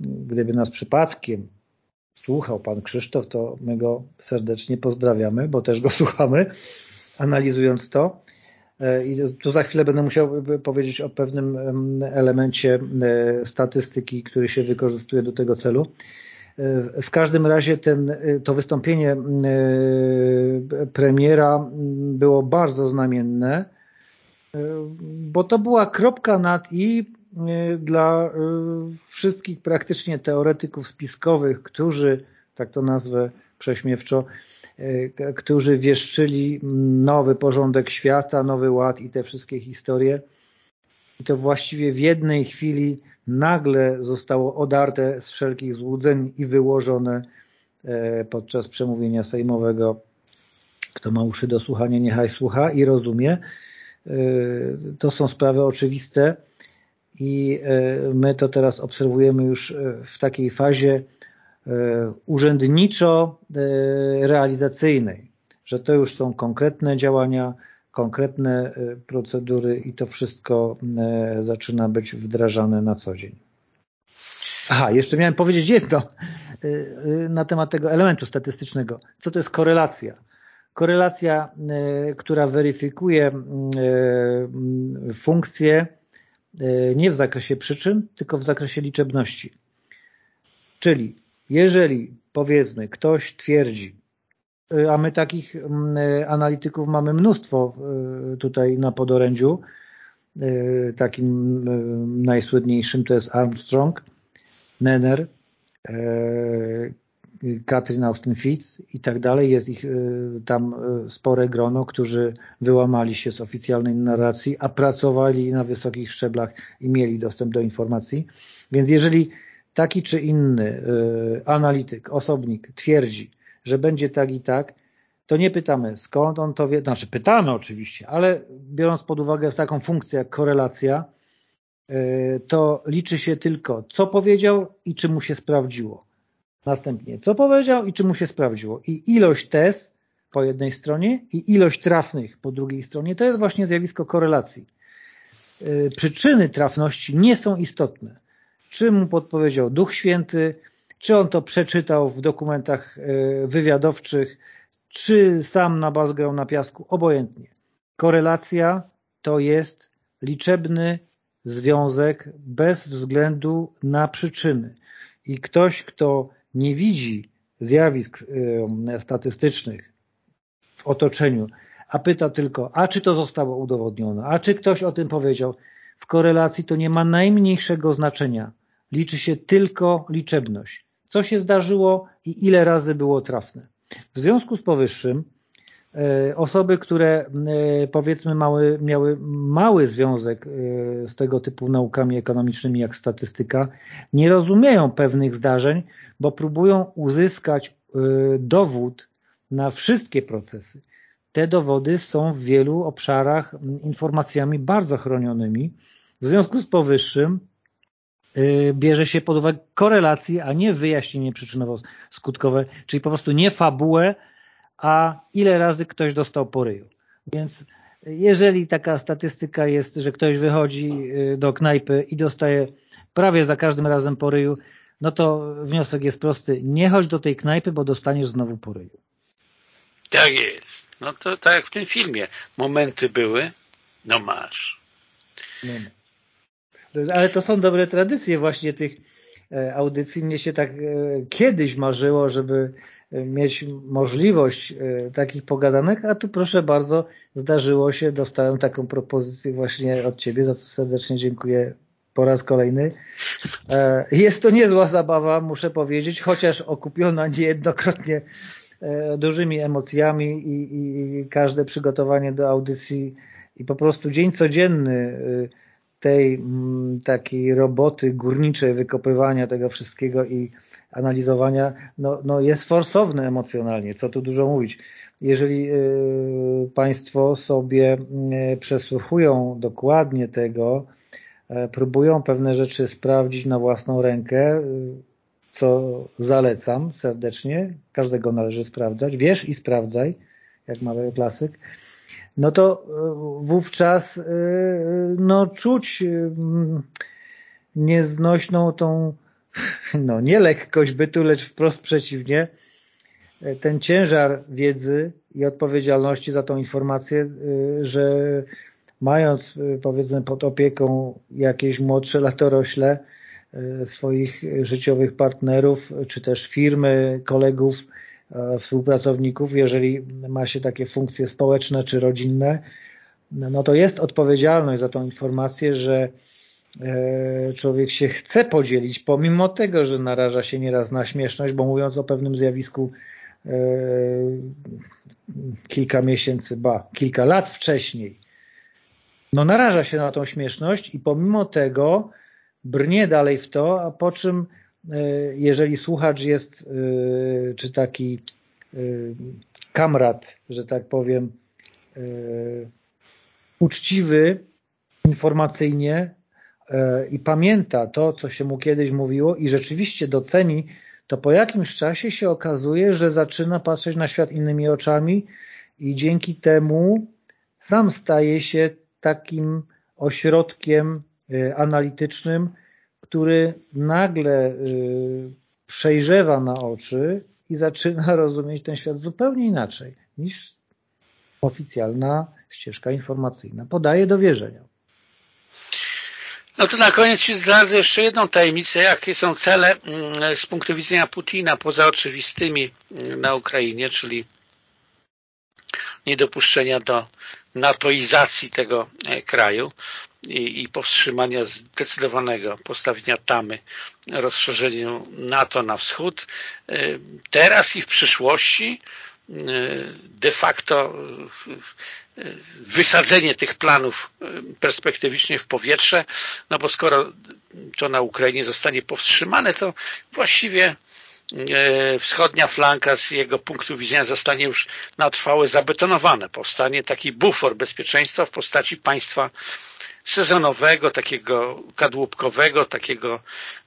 Gdyby nas przypadkiem słuchał pan Krzysztof, to my go serdecznie pozdrawiamy, bo też go słuchamy, analizując to. E, I tu za chwilę będę musiał powiedzieć o pewnym elemencie e, statystyki, który się wykorzystuje do tego celu. E, w każdym razie ten, to wystąpienie premiera było bardzo znamienne, bo to była kropka nad i dla wszystkich praktycznie teoretyków spiskowych, którzy, tak to nazwę prześmiewczo, którzy wieszczyli nowy porządek świata, nowy ład i te wszystkie historie. I to właściwie w jednej chwili nagle zostało odarte z wszelkich złudzeń i wyłożone podczas przemówienia sejmowego. Kto ma uszy do słuchania, niechaj słucha i rozumie. To są sprawy oczywiste i e, my to teraz obserwujemy już e, w takiej fazie e, urzędniczo-realizacyjnej, że to już są konkretne działania, konkretne procedury i to wszystko zaczyna być wdrażane na co dzień. Aha, jeszcze miałem powiedzieć jedno na temat tego elementu statystycznego. Co to jest korelacja? Korelacja, która weryfikuje funkcję E, nie w zakresie przyczyn, tylko w zakresie liczebności. Czyli jeżeli powiedzmy ktoś twierdzi, e, a my takich e, analityków mamy mnóstwo tutaj na podorędziu, takim najsłynniejszym to jest Armstrong, Nenner, Katrin Austin Fitz i tak dalej. Jest ich y, tam y, spore grono, którzy wyłamali się z oficjalnej narracji, a pracowali na wysokich szczeblach i mieli dostęp do informacji. Więc jeżeli taki czy inny y, analityk, osobnik twierdzi, że będzie tak i tak, to nie pytamy skąd on to wie, znaczy pytamy oczywiście, ale biorąc pod uwagę taką funkcję jak korelacja, to liczy się tylko co powiedział i czy mu się sprawdziło. Następnie, co powiedział i czy mu się sprawdziło. I ilość tez po jednej stronie i ilość trafnych po drugiej stronie, to jest właśnie zjawisko korelacji. Y, przyczyny trafności nie są istotne. Czy mu podpowiedział Duch Święty, czy on to przeczytał w dokumentach y, wywiadowczych, czy sam nabazgrał na piasku, obojętnie. Korelacja to jest liczebny związek bez względu na przyczyny. I ktoś, kto nie widzi zjawisk statystycznych w otoczeniu, a pyta tylko, a czy to zostało udowodnione, a czy ktoś o tym powiedział, w korelacji to nie ma najmniejszego znaczenia. Liczy się tylko liczebność. Co się zdarzyło i ile razy było trafne. W związku z powyższym e, osoby, które e, powiedzmy mały, miały mały związek e, z tego typu naukami ekonomicznymi jak statystyka, nie rozumieją pewnych zdarzeń, bo próbują uzyskać dowód na wszystkie procesy. Te dowody są w wielu obszarach informacjami bardzo chronionymi. W związku z powyższym bierze się pod uwagę korelacje, a nie wyjaśnienie przyczynowo-skutkowe, czyli po prostu nie fabułę, a ile razy ktoś dostał po ryju. Więc jeżeli taka statystyka jest, że ktoś wychodzi y, do knajpy i dostaje prawie za każdym razem po ryju, no to wniosek jest prosty. Nie chodź do tej knajpy, bo dostaniesz znowu po ryju. Tak jest. No to tak jak w tym filmie. Momenty były, no masz. No. Ale to są dobre tradycje właśnie tych e, audycji. Mnie się tak e, kiedyś marzyło, żeby mieć możliwość e, takich pogadanek, a tu proszę bardzo, zdarzyło się, dostałem taką propozycję właśnie od Ciebie, za co serdecznie dziękuję po raz kolejny. E, jest to niezła zabawa, muszę powiedzieć, chociaż okupiona niejednokrotnie e, dużymi emocjami i, i każde przygotowanie do audycji i po prostu dzień codzienny tej mm, takiej roboty górniczej, wykopywania tego wszystkiego i analizowania, no, no jest forsowny emocjonalnie, co tu dużo mówić. Jeżeli y, Państwo sobie y, przesłuchują dokładnie tego, y, próbują pewne rzeczy sprawdzić na własną rękę, co zalecam serdecznie, każdego należy sprawdzać, wiesz i sprawdzaj, jak mawiał klasyk, no to wówczas no, czuć nieznośną tą no nie lekkość bytu, lecz wprost przeciwnie, ten ciężar wiedzy i odpowiedzialności za tą informację, że mając powiedzmy pod opieką jakieś młodsze latorośle swoich życiowych partnerów, czy też firmy, kolegów, współpracowników, jeżeli ma się takie funkcje społeczne czy rodzinne, no to jest odpowiedzialność za tą informację, że E, człowiek się chce podzielić, pomimo tego, że naraża się nieraz na śmieszność, bo mówiąc o pewnym zjawisku e, kilka miesięcy, ba, kilka lat wcześniej, no naraża się na tą śmieszność i pomimo tego brnie dalej w to, a po czym e, jeżeli słuchacz jest czy taki kamrat, że tak powiem uczciwy informacyjnie, E, i pamięta to, co się mu kiedyś mówiło i rzeczywiście doceni, to po jakimś czasie się okazuje, że zaczyna patrzeć na świat innymi oczami i dzięki temu sam staje się takim ośrodkiem e, analitycznym, który nagle e, przejrzewa na oczy i zaczyna rozumieć ten świat zupełnie inaczej niż oficjalna ścieżka informacyjna podaje do wierzenia. No to na koniec Ci zdradzę jeszcze jedną tajemnicę, jakie są cele mm, z punktu widzenia Putina poza oczywistymi mm, na Ukrainie, czyli niedopuszczenia do natoizacji tego e, kraju i, i powstrzymania zdecydowanego postawienia tamy rozszerzeniu NATO na wschód. E, teraz i w przyszłości de facto wysadzenie tych planów perspektywicznie w powietrze, no bo skoro to na Ukrainie zostanie powstrzymane, to właściwie wschodnia flanka z jego punktu widzenia zostanie już na trwałe zabetonowane. Powstanie taki bufor bezpieczeństwa w postaci państwa sezonowego, takiego kadłubkowego, takiego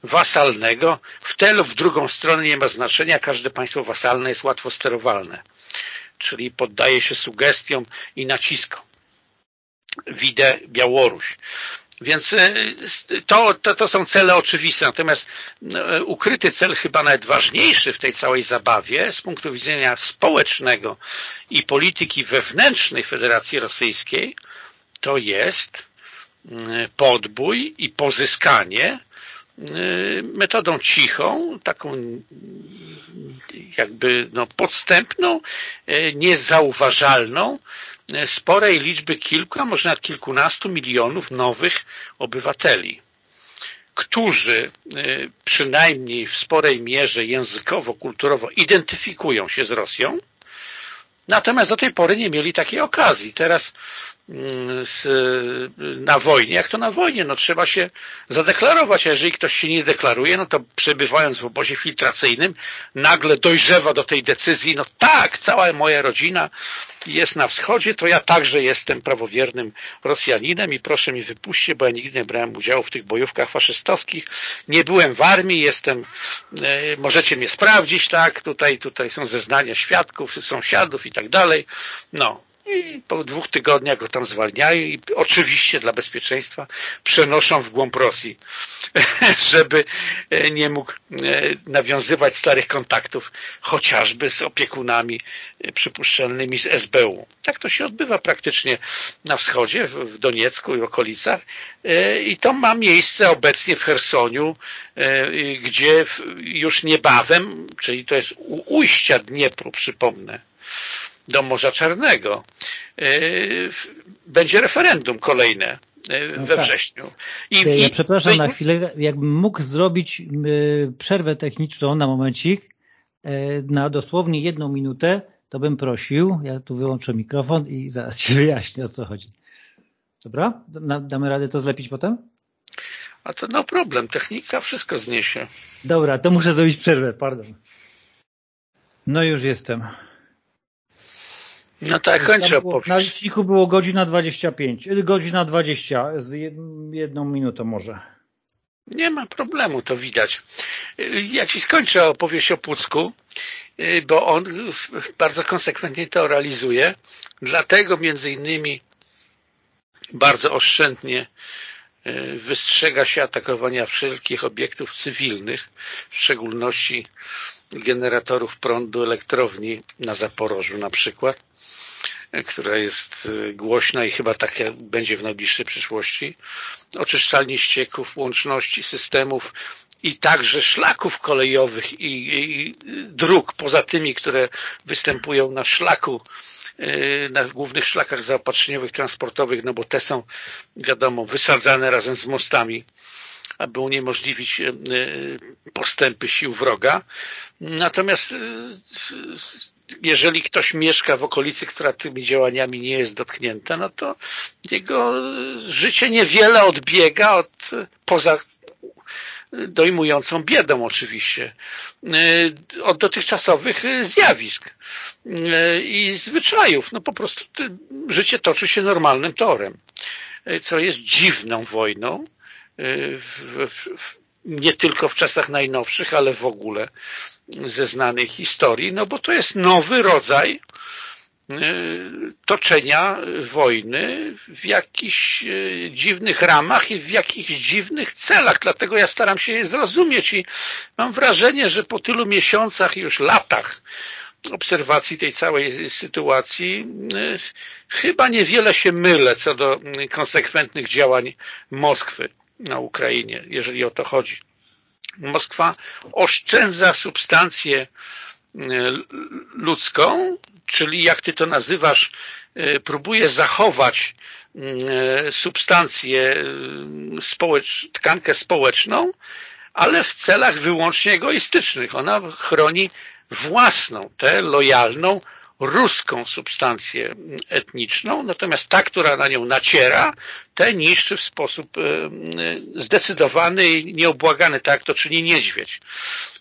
wasalnego. W tę lub w drugą stronę nie ma znaczenia, każde państwo wasalne jest łatwo sterowalne, czyli poddaje się sugestiom i naciskom. Widzę Białoruś. Więc e, to, to, to są cele oczywiste, natomiast e, ukryty cel chyba nawet ważniejszy w tej całej zabawie z punktu widzenia społecznego i polityki wewnętrznej Federacji Rosyjskiej to jest podbój i pozyskanie y, metodą cichą, taką jakby no, podstępną, y, niezauważalną sporej liczby kilku, a może nawet kilkunastu milionów nowych obywateli którzy przynajmniej w sporej mierze językowo, kulturowo identyfikują się z Rosją, natomiast do tej pory nie mieli takiej okazji. Teraz z, na wojnie, jak to na wojnie, no trzeba się zadeklarować, a jeżeli ktoś się nie deklaruje, no to przebywając w obozie filtracyjnym, nagle dojrzewa do tej decyzji, no tak, cała moja rodzina jest na wschodzie, to ja także jestem prawowiernym Rosjaninem i proszę mi wypuśćcie, bo ja nigdy nie brałem udziału w tych bojówkach faszystowskich, nie byłem w armii, jestem, e, możecie mnie sprawdzić, tak, tutaj, tutaj są zeznania świadków, sąsiadów i tak dalej, no, i po dwóch tygodniach go tam zwalniają i oczywiście dla bezpieczeństwa przenoszą w głąb Rosji, żeby e, nie mógł e, nawiązywać starych kontaktów chociażby z opiekunami e, przypuszczalnymi z SBU. Tak to się odbywa praktycznie na wschodzie, w Doniecku i okolicach i to ma miejsce obecnie w Hersoniu, gdzie już niebawem, czyli to jest u ujścia Dniepru, przypomnę, do Morza Czarnego. E, będzie referendum kolejne e, no we tak. wrześniu. I, ja i, przepraszam na chwilę, jakbym mógł zrobić e, przerwę techniczną na momencik, na dosłownie jedną minutę, to bym prosił, ja tu wyłączę mikrofon i zaraz Ci wyjaśnię o co chodzi. Dobra? Damy radę to zlepić potem? A to no problem, technika wszystko zniesie. Dobra, to muszę zrobić przerwę, pardon. No już jestem. No tak, kończę opowieść. Na liczniku było godzina 25, y, godzina 20, z jedną minutą może. Nie ma problemu, to widać. Y, ja Ci skończę opowieść o Pucku, y, bo on bardzo konsekwentnie to realizuje. Dlatego między innymi bardzo oszczędnie wystrzega się atakowania wszelkich obiektów cywilnych, w szczególności generatorów prądu elektrowni na Zaporożu na przykład która jest y, głośna i chyba tak będzie w najbliższej przyszłości, oczyszczalni ścieków, łączności systemów i także szlaków kolejowych i, i dróg, poza tymi, które występują na szlaku y, na głównych szlakach zaopatrzeniowych, transportowych, no bo te są, wiadomo, wysadzane razem z mostami, aby uniemożliwić y, postępy sił wroga. Natomiast jeżeli ktoś mieszka w okolicy, która tymi działaniami nie jest dotknięta, no to jego życie niewiele odbiega od poza dojmującą biedą oczywiście, od dotychczasowych zjawisk i zwyczajów. No po prostu życie toczy się normalnym torem, co jest dziwną wojną, w, w, nie tylko w czasach najnowszych, ale w ogóle ze znanej historii, no bo to jest nowy rodzaj e, toczenia wojny w jakichś e, dziwnych ramach i w jakichś dziwnych celach. Dlatego ja staram się je zrozumieć i mam wrażenie, że po tylu miesiącach, już latach obserwacji tej całej sytuacji e, chyba niewiele się mylę co do konsekwentnych działań Moskwy na Ukrainie, jeżeli o to chodzi. Moskwa oszczędza substancję e, ludzką, czyli jak ty to nazywasz, e, próbuje zachować substancję, społecz, tkankę społeczną, ale w celach wyłącznie egoistycznych. Ona chroni własną, tę lojalną, ruską substancję etniczną, natomiast ta, która na nią naciera, te niszczy w sposób e, e, zdecydowany i nieobłagany, tak jak to czyni niedźwiedź,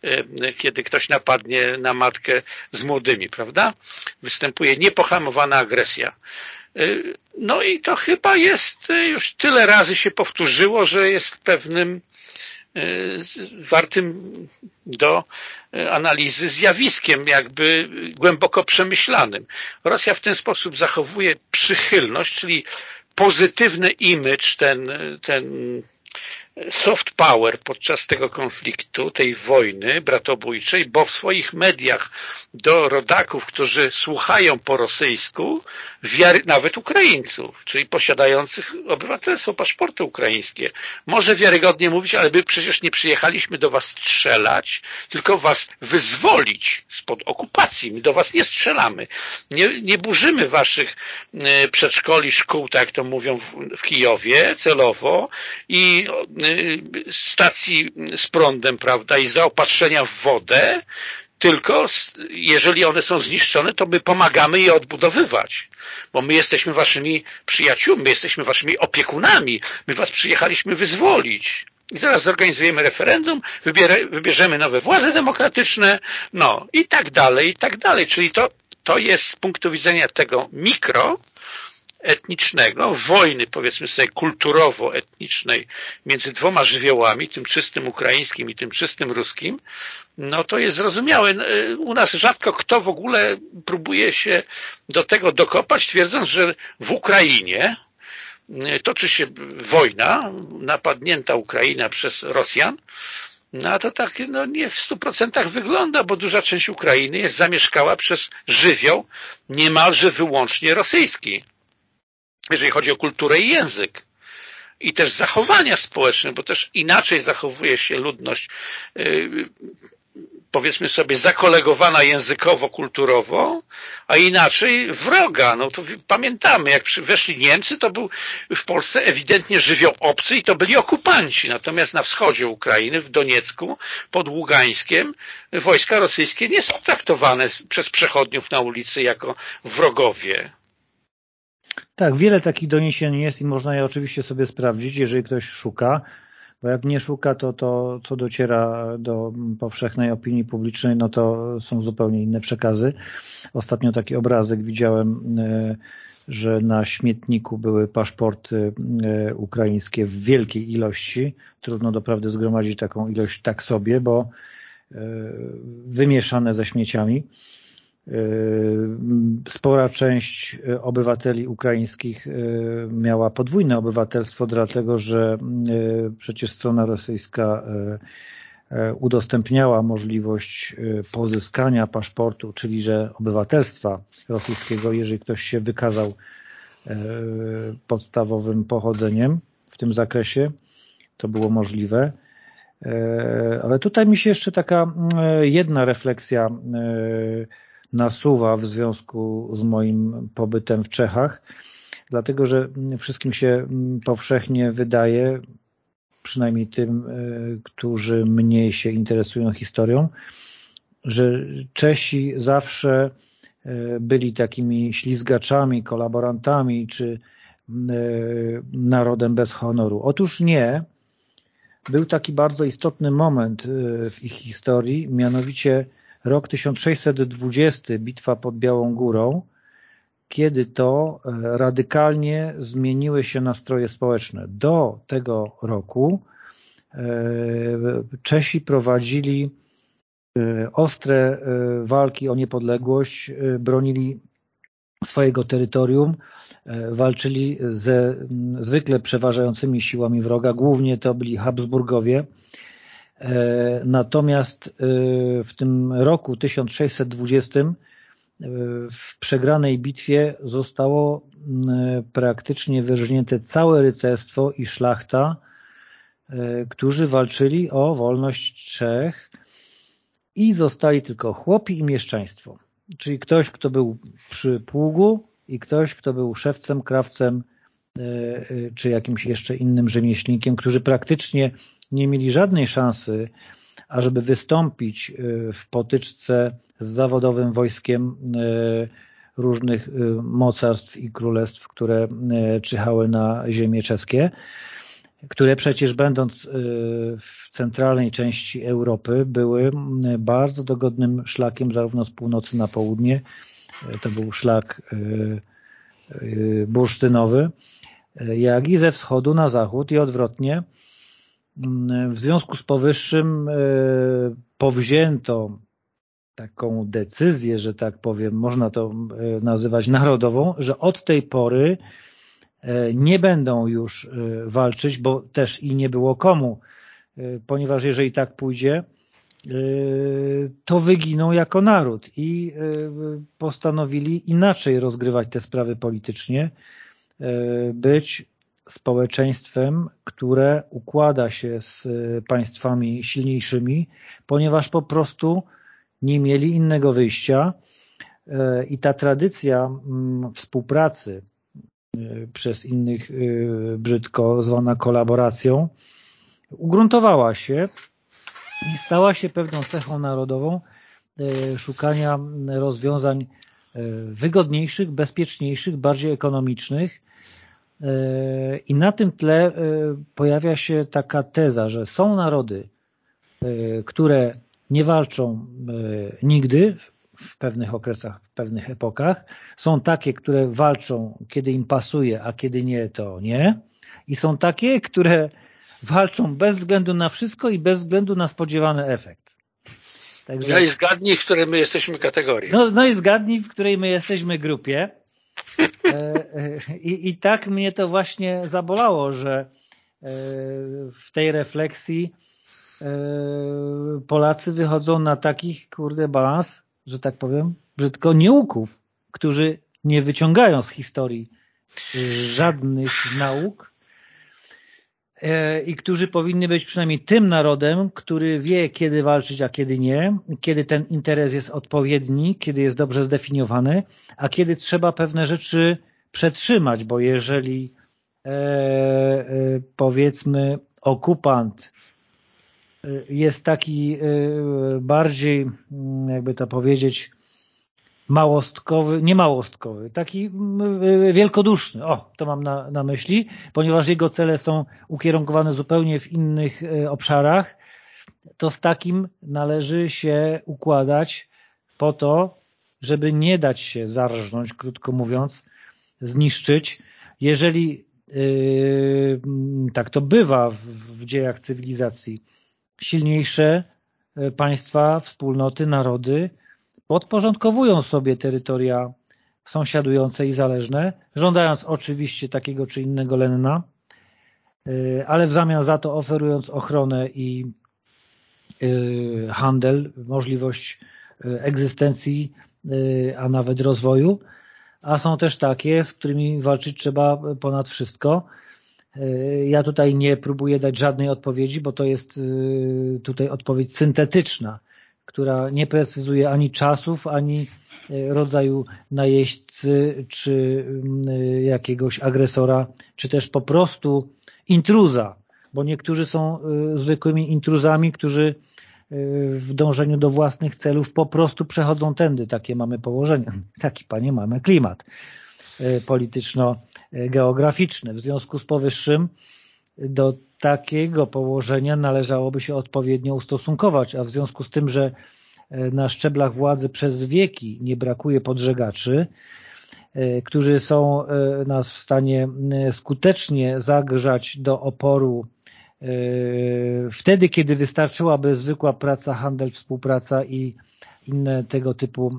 e, kiedy ktoś napadnie na matkę z młodymi, prawda? Występuje niepohamowana agresja. No i to chyba jest, już tyle razy się powtórzyło, że jest pewnym wartym do analizy zjawiskiem, jakby głęboko przemyślanym. Rosja w ten sposób zachowuje przychylność, czyli pozytywny image, ten, ten soft power podczas tego konfliktu, tej wojny bratobójczej, bo w swoich mediach do rodaków, którzy słuchają po rosyjsku, wiary, nawet Ukraińców, czyli posiadających obywatelstwo, paszporty ukraińskie, może wiarygodnie mówić, ale my przecież nie przyjechaliśmy do was strzelać, tylko was wyzwolić spod okupacji. My do was nie strzelamy. Nie, nie burzymy waszych e, przedszkoli, szkół, tak jak to mówią w, w Kijowie, celowo i Y, stacji z prądem, prawda, i zaopatrzenia w wodę, tylko jeżeli one są zniszczone, to my pomagamy je odbudowywać, bo my jesteśmy waszymi przyjaciółmi, my jesteśmy waszymi opiekunami, my was przyjechaliśmy wyzwolić. I zaraz zorganizujemy referendum, wybierzemy nowe władze demokratyczne, no i tak dalej, i tak dalej. Czyli to, to jest z punktu widzenia tego mikro, etnicznego, wojny powiedzmy sobie kulturowo-etnicznej między dwoma żywiołami, tym czystym ukraińskim i tym czystym ruskim, no to jest zrozumiałe. U nas rzadko kto w ogóle próbuje się do tego dokopać, twierdząc, że w Ukrainie toczy się wojna, napadnięta Ukraina przez Rosjan, no a to tak no, nie w stu procentach wygląda, bo duża część Ukrainy jest zamieszkała przez żywioł niemalże wyłącznie rosyjski jeżeli chodzi o kulturę i język i też zachowania społeczne, bo też inaczej zachowuje się ludność y, powiedzmy sobie zakolegowana językowo-kulturowo, a inaczej wroga. No to pamiętamy, jak weszli Niemcy, to był w Polsce ewidentnie żywioł obcy i to byli okupanci. Natomiast na wschodzie Ukrainy, w Doniecku, pod Ługańskiem, wojska rosyjskie nie są traktowane przez przechodniów na ulicy jako wrogowie. Tak, wiele takich doniesień jest i można je oczywiście sobie sprawdzić, jeżeli ktoś szuka, bo jak nie szuka, to to, co dociera do powszechnej opinii publicznej, no to są zupełnie inne przekazy. Ostatnio taki obrazek widziałem, e, że na śmietniku były paszporty e, ukraińskie w wielkiej ilości. Trudno doprawdy zgromadzić taką ilość tak sobie, bo e, wymieszane ze śmieciami. Yy, spora część yy, obywateli ukraińskich yy, miała podwójne obywatelstwo, dlatego że przecież strona rosyjska udostępniała możliwość pozyskania paszportu, czyli że obywatelstwa rosyjskiego, jeżeli ktoś się wykazał podstawowym pochodzeniem w tym zakresie, to było możliwe. Ale tutaj mi się jeszcze taka jedna refleksja nasuwa w związku z moim pobytem w Czechach, dlatego że wszystkim się powszechnie wydaje, przynajmniej tym, e, którzy mniej się interesują historią, że Czesi zawsze e, byli takimi ślizgaczami, kolaborantami czy e, narodem bez honoru. Otóż nie. Był taki bardzo istotny moment w ich historii, mianowicie Rok 1620, bitwa pod Białą Górą, kiedy to e, radykalnie zmieniły się nastroje społeczne. Do tego roku e, Czesi prowadzili e, ostre walki o niepodległość, bronili swojego terytorium, walczyli ze zwykle przeważającymi siłami wroga, głównie to byli Habsburgowie, natomiast e, w tym roku 1620 e, w przegranej bitwie zostało praktycznie wyrżnięte całe rycerstwo i szlachta, którzy walczyli o wolność Czech i zostali tylko chłopi i mieszczaństwo. Czyli ktoś, kto był przy pługu i ktoś, kto był szewcem, krawcem czy jakimś jeszcze innym rzemieślnikiem, którzy praktycznie nie mieli żadnej szansy, ażeby wystąpić y, w potyczce z zawodowym wojskiem y, różnych y, mocarstw i królestw, które czyhały na ziemię czeskie, które przecież będąc w centralnej części Europy były bardzo dogodnym szlakiem zarówno z północy na południe, to był szlak bursztynowy, jak i ze wschodu na zachód i odwrotnie w związku z powyższym e, powzięto taką decyzję, że tak powiem, można to e, nazywać narodową, że od tej pory nie będą już walczyć, bo też i nie było komu, ponieważ jeżeli tak pójdzie, to wyginą jako naród i postanowili inaczej rozgrywać te sprawy politycznie, być społeczeństwem, które układa się z państwami silniejszymi, ponieważ po prostu nie mieli innego wyjścia. I ta tradycja mm, współpracy przez innych brzydko zwana kolaboracją ugruntowała się i stała się pewną cechą narodową szukania rozwiązań wygodniejszych, bezpieczniejszych, bardziej ekonomicznych i na tym tle pojawia się taka teza, że są narody, które nie walczą nigdy w pewnych okresach, w pewnych epokach. Są takie, które walczą, kiedy im pasuje, a kiedy nie, to nie. I są takie, które walczą bez względu na wszystko i bez względu na spodziewany efekt. Także... No i zgadnij, w której my jesteśmy kategorii. No, no i zgadnij, w której my jesteśmy grupie. E, e, I, I tak mnie to właśnie zabolało, że e, w tej refleksji Polacy wychodzą na takich, kurde, balans, że tak powiem, brzydko nieuków, którzy nie wyciągają z historii żadnych nauk, E, i którzy powinny być przynajmniej tym narodem, który wie, kiedy walczyć, a kiedy nie, kiedy ten interes jest odpowiedni, kiedy jest dobrze zdefiniowany, a kiedy trzeba pewne rzeczy przetrzymać, bo jeżeli e, e, powiedzmy okupant e, jest taki e, bardziej, jakby to powiedzieć, małostkowy, nie małostkowy, taki mm, y, wielkoduszny, o, to mam na, na myśli, ponieważ jego cele są ukierunkowane zupełnie w innych obszarach, to z takim należy się układać po to, żeby nie dać się zarżnąć, krótko mówiąc, zniszczyć. Jeżeli yy, tak to bywa w, w dziejach cywilizacji, silniejsze y, państwa, wspólnoty, narody podporządkowują sobie terytoria sąsiadujące i zależne, żądając oczywiście takiego czy innego lenna, y, ale w zamian za to oferując ochronę i y, handel, możliwość y, egzystencji, a nawet rozwoju, a są też takie, z którymi walczyć trzeba ponad wszystko. Ja tutaj nie próbuję dać żadnej odpowiedzi, bo to jest tutaj odpowiedź syntetyczna która nie precyzuje ani czasów, ani e, rodzaju najeźdźcy, czy mm, jakiegoś agresora, czy też po prostu intruza, bo niektórzy są e, zwykłymi intruzami, którzy e, w dążeniu do własnych celów po prostu przechodzą tędy. Takie mamy położenie, taki panie mamy klimat polityczno-geograficzny. W związku z powyższym do takiego położenia należałoby się odpowiednio ustosunkować, a w związku z tym, że e, na szczeblach władzy przez wieki nie brakuje podżegaczy, e, którzy są e, nas w stanie skutecznie zagrzać do oporu wtedy, kiedy wystarczyłaby zwykła praca, handel, współpraca i inne tego typu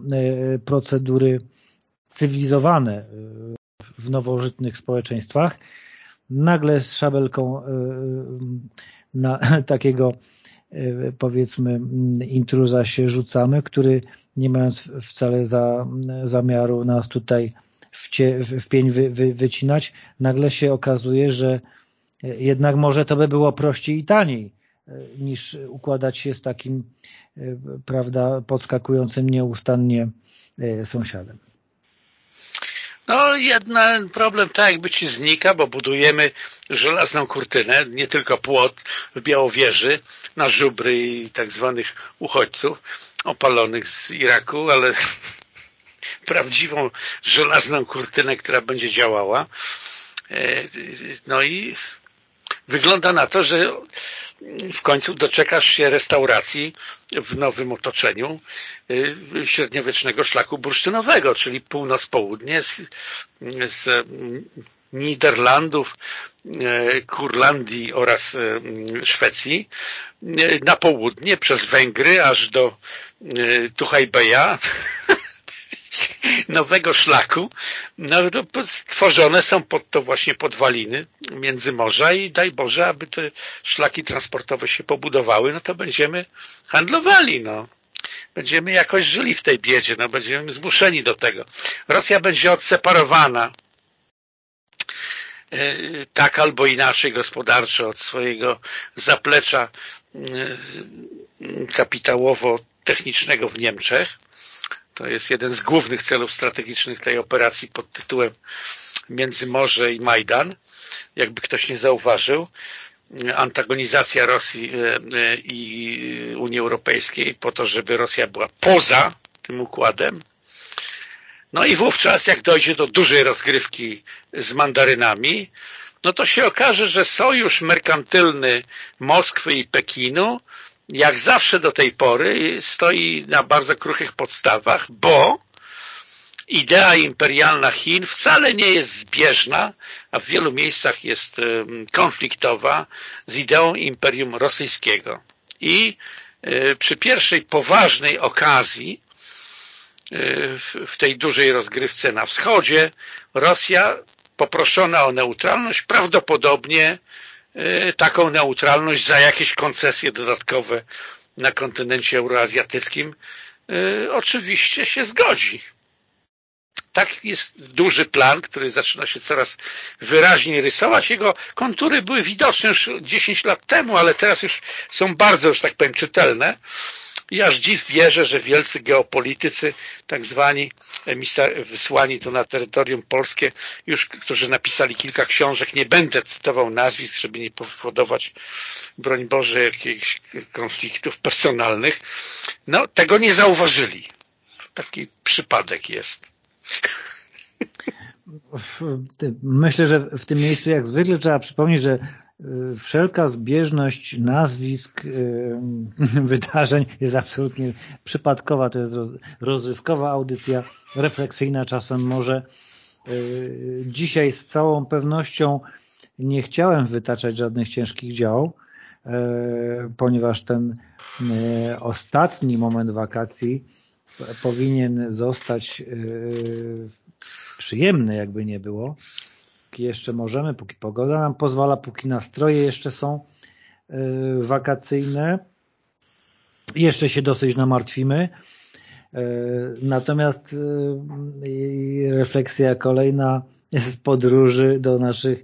procedury cywilizowane w nowożytnych społeczeństwach, nagle z szabelką na takiego powiedzmy intruza się rzucamy, który nie mając wcale za, zamiaru nas tutaj w, cie, w pień wy, wy, wycinać, nagle się okazuje, że jednak może to by było prościej i taniej niż układać się z takim prawda, podskakującym nieustannie sąsiadem. No, jeden problem tak jakby ci znika, bo budujemy żelazną kurtynę, nie tylko płot w Białowieży na żubry i tak zwanych uchodźców opalonych z Iraku, ale prawdziwą żelazną kurtynę, która będzie działała. E, no i wygląda na to, że w końcu doczekasz się restauracji w nowym otoczeniu y, średniowiecznego szlaku bursztynowego, czyli północ-południe z, z Niderlandów, y, Kurlandii oraz y, Szwecji na południe przez Węgry aż do Tuchajbeja nowego szlaku, no, stworzone są pod to właśnie podwaliny między morza i daj Boże, aby te szlaki transportowe się pobudowały, no to będziemy handlowali, no. Będziemy jakoś żyli w tej biedzie, no będziemy zmuszeni do tego. Rosja będzie odseparowana e, tak albo inaczej gospodarczo od swojego zaplecza e, kapitałowo-technicznego w Niemczech to jest jeden z głównych celów strategicznych tej operacji pod tytułem Międzymorze i Majdan. Jakby ktoś nie zauważył, antagonizacja Rosji e, e, i Unii Europejskiej po to, żeby Rosja była poza tym układem. No i wówczas, jak dojdzie do dużej rozgrywki z mandarynami, no to się okaże, że sojusz merkantylny Moskwy i Pekinu jak zawsze do tej pory stoi na bardzo kruchych podstawach, bo idea imperialna Chin wcale nie jest zbieżna, a w wielu miejscach jest konfliktowa z ideą imperium rosyjskiego. I e, przy pierwszej poważnej okazji e, w tej dużej rozgrywce na wschodzie Rosja poproszona o neutralność prawdopodobnie taką neutralność za jakieś koncesje dodatkowe na kontynencie euroazjatyckim y, oczywiście się zgodzi. Tak jest duży plan, który zaczyna się coraz wyraźniej rysować. Jego kontury były widoczne już 10 lat temu, ale teraz już są bardzo, że tak powiem, czytelne. I aż dziw wierzę, że wielcy geopolitycy, tak zwani, wysłani tu na terytorium polskie, już którzy napisali kilka książek, nie będę cytował nazwisk, żeby nie powodować, broń Boże, jakichś konfliktów personalnych, no tego nie zauważyli. Taki przypadek jest. Myślę, że w tym miejscu jak zwykle trzeba przypomnieć, że wszelka zbieżność nazwisk y, wydarzeń jest absolutnie przypadkowa, to jest rozrywkowa audycja, refleksyjna czasem może. Y, dzisiaj z całą pewnością nie chciałem wytaczać żadnych ciężkich dział, ponieważ ten ostatni moment wakacji powinien zostać przyjemny, jakby nie było, póki jeszcze możemy, póki pogoda nam pozwala, póki nastroje jeszcze są y, wakacyjne. Jeszcze się dosyć namartwimy. Y, natomiast y, refleksja kolejna z podróży do naszych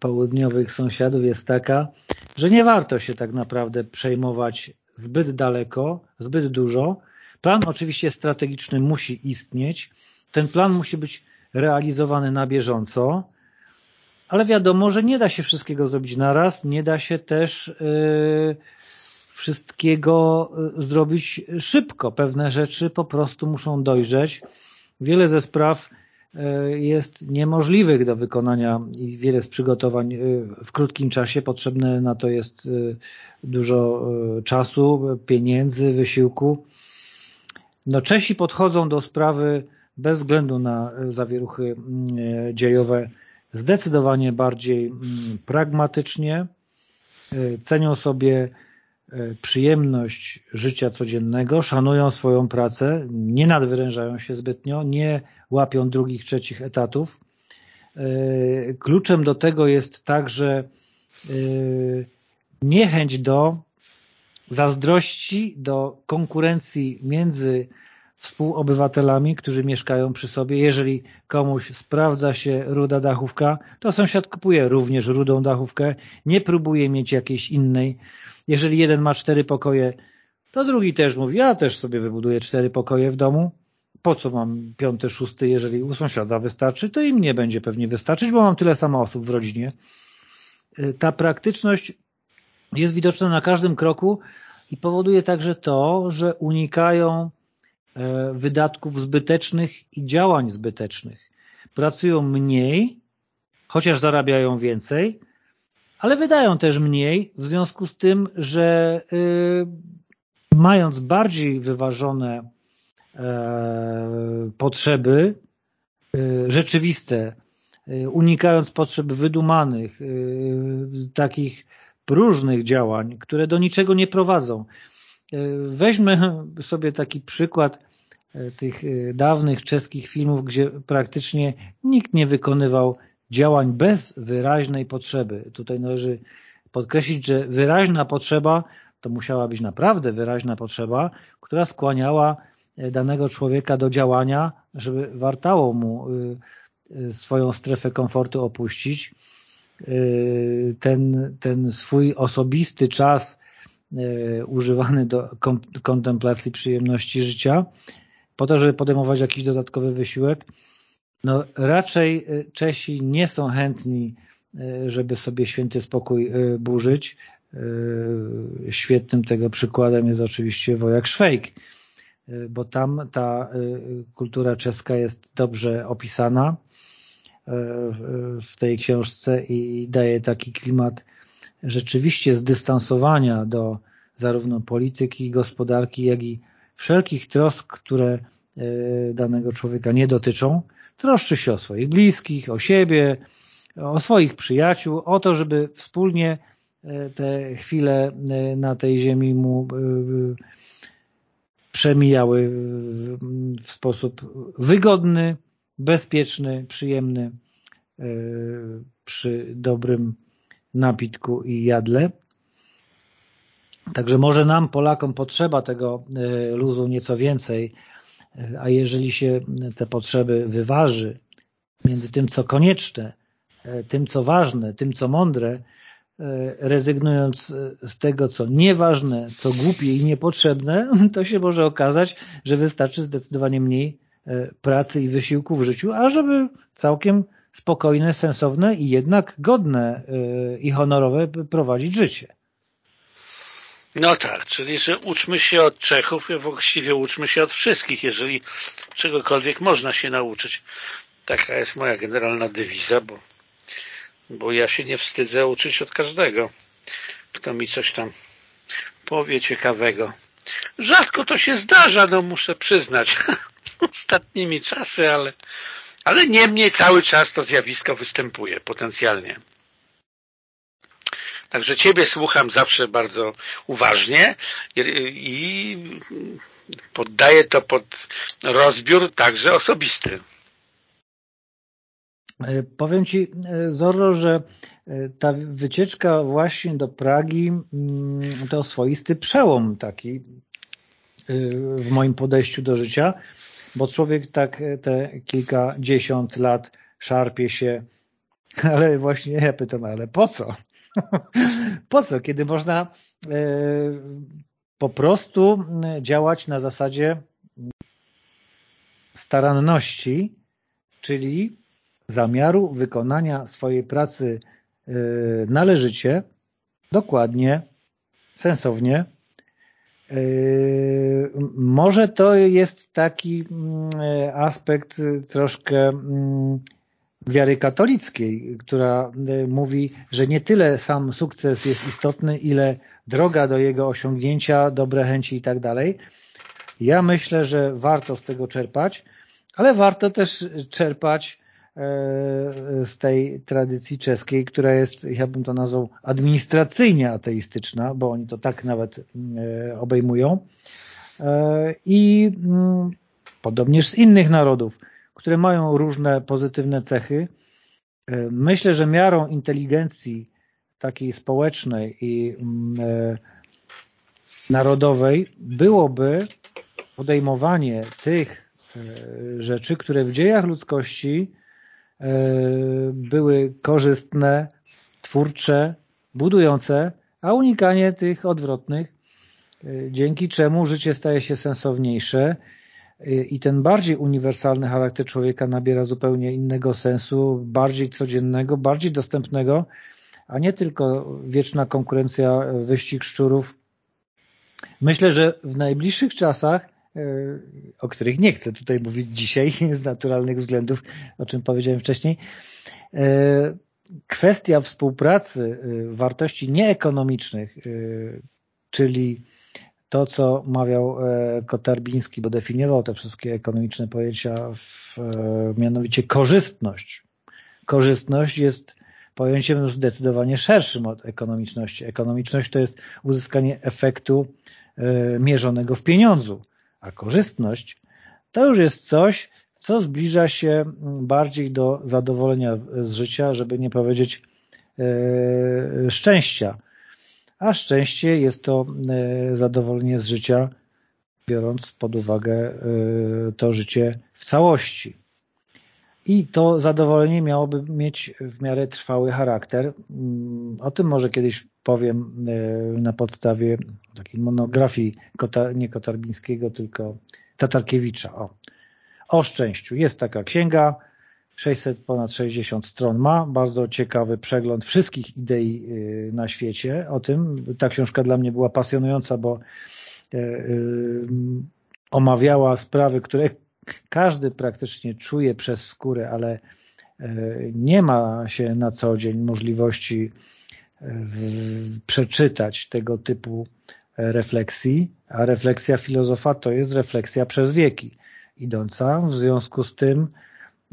południowych sąsiadów jest taka, że nie warto się tak naprawdę przejmować zbyt daleko, zbyt dużo. Plan oczywiście strategiczny musi istnieć. Ten plan musi być realizowany na bieżąco ale wiadomo, że nie da się wszystkiego zrobić naraz, nie da się też y, wszystkiego y, zrobić szybko. Pewne rzeczy po prostu muszą dojrzeć. Wiele ze spraw y, jest niemożliwych do wykonania i wiele z przygotowań w krótkim czasie. Potrzebne na to jest dużo czasu, pieniędzy, wysiłku. No Czesi podchodzą do sprawy bez względu na zawieruchy dziejowe zdecydowanie bardziej mm, pragmatycznie, e, cenią sobie e, przyjemność życia codziennego, szanują swoją pracę, nie nadwyrężają się zbytnio, nie łapią drugich, trzecich etatów. E, kluczem do tego jest także niechęć do zazdrości, do konkurencji między współobywatelami, którzy mieszkają przy sobie. Jeżeli komuś sprawdza się ruda dachówka, to sąsiad kupuje również rudą dachówkę, nie próbuje mieć jakiejś innej. Jeżeli jeden ma cztery pokoje, to drugi też mówi, ja też sobie wybuduję cztery pokoje w domu. Po co mam piąty, szósty, jeżeli u sąsiada wystarczy, to i mnie będzie pewnie wystarczyć, bo mam tyle samo osób w rodzinie. Ta praktyczność jest widoczna na każdym kroku i powoduje także to, że unikają wydatków zbytecznych i działań zbytecznych. Pracują mniej, chociaż zarabiają więcej, ale wydają też mniej w związku z tym, że y, mając bardziej wyważone e, potrzeby y, rzeczywiste, y, unikając potrzeb wydumanych, takich próżnych działań, które do niczego nie prowadzą, E, weźmy sobie taki przykład tych dawnych czeskich filmów, gdzie praktycznie nikt nie wykonywał działań bez wyraźnej potrzeby. Tutaj należy podkreślić, że wyraźna potrzeba to musiała być naprawdę wyraźna potrzeba, która skłaniała danego człowieka do działania, żeby wartało mu swoją strefę komfortu opuścić, ten, ten swój osobisty czas e, używany do kontemplacji przyjemności życia, po to, żeby podejmować jakiś dodatkowy wysiłek, no raczej e, Czesi nie są chętni, e, żeby sobie święty spokój burzyć. Świetnym tego przykładem jest oczywiście Wojak Szwejk, bo tam ta kultura czeska jest dobrze opisana w tej książce i daje taki klimat rzeczywiście zdystansowania do zarówno polityki, gospodarki, jak i wszelkich trosk, które e, danego człowieka nie dotyczą. Troszczy się o swoich bliskich, o siebie, o swoich przyjaciół, o to, żeby wspólnie e, te chwile e, na tej ziemi mu przemijały w sposób wygodny, bezpieczny, przyjemny przy dobrym napitku i jadle. Także może nam, Polakom, potrzeba tego e, luzu nieco więcej, e, a jeżeli się te potrzeby wyważy między tym, co konieczne, tym, co ważne, tym, co mądre, rezygnując z tego, co nieważne, co głupie i niepotrzebne, to się może okazać, że wystarczy zdecydowanie mniej E, pracy i wysiłku w życiu, a żeby całkiem spokojne, sensowne i jednak godne e, i honorowe prowadzić życie. No tak, czyli że uczmy się od Czechów właściwie uczmy się od wszystkich, jeżeli czegokolwiek można się nauczyć. Taka jest moja generalna dywiza, bo, bo ja się nie wstydzę uczyć od każdego, kto mi coś tam powie ciekawego. Rzadko to się zdarza, no muszę przyznać. ostatnimi czasy, ale, ale niemniej cały czas to zjawisko występuje potencjalnie. Także Ciebie słucham zawsze bardzo uważnie i poddaję to pod rozbiór także osobisty. E, powiem Ci, e, Zorro, że e, ta wycieczka właśnie do Pragi mm, to swoisty przełom taki w moim podejściu do życia, bo człowiek tak e, te kilkadziesiąt lat szarpie się, ale właśnie ja pytam, ale po co? po co, kiedy można e, po prostu działać na zasadzie staranności, czyli zamiaru wykonania swojej pracy e, należycie, dokładnie, sensownie może to jest taki mm, aspekt troszkę mm, wiary katolickiej, która y, mówi, że nie tyle sam sukces jest istotny, ile droga do jego osiągnięcia, dobre chęci i tak dalej. Ja myślę, że warto z tego czerpać, ale warto też czerpać z tej tradycji czeskiej, która jest, ja bym to nazwał, administracyjnie ateistyczna, bo oni to tak nawet e, obejmują. E, I mm, podobnież z innych narodów, które mają różne pozytywne cechy. Myślę, że miarą inteligencji takiej społecznej i mm, narodowej byłoby podejmowanie tych rzeczy, które w dziejach ludzkości E, były korzystne, twórcze, budujące, a unikanie tych odwrotnych, e, dzięki czemu życie staje się sensowniejsze e, i ten bardziej uniwersalny charakter człowieka nabiera zupełnie innego sensu, bardziej codziennego, bardziej dostępnego, a nie tylko wieczna konkurencja, wyścig szczurów. Myślę, że w najbliższych czasach o których nie chcę tutaj mówić dzisiaj z naturalnych względów, o czym powiedziałem wcześniej. E, kwestia współpracy e, wartości nieekonomicznych, e, czyli to, co mawiał Kotarbiński, bo definiował te wszystkie ekonomiczne pojęcia, w, mianowicie korzystność. Korzystność jest pojęciem zdecydowanie szerszym od ekonomiczności. Ekonomiczność to jest uzyskanie efektu mierzonego w pieniądzu a korzystność to już jest coś, co zbliża się bardziej do zadowolenia z życia, żeby nie powiedzieć e, szczęścia. A szczęście jest to e, zadowolenie z życia, biorąc pod uwagę e, to życie w całości. I to zadowolenie miałoby mieć w miarę trwały charakter. Mm, o tym może kiedyś powiem na podstawie takiej monografii nie Kotarbińskiego, tylko Tatarkiewicza. O o szczęściu. Jest taka księga, 600 ponad 60 stron ma, bardzo ciekawy przegląd wszystkich idei y, na świecie o tym. Ta książka dla mnie była pasjonująca, bo y, omawiała sprawy, które każdy praktycznie czuje przez skórę, ale nie ma się na co dzień możliwości przeczytać tego typu refleksji, a refleksja filozofa to jest refleksja przez wieki idąca. W związku z tym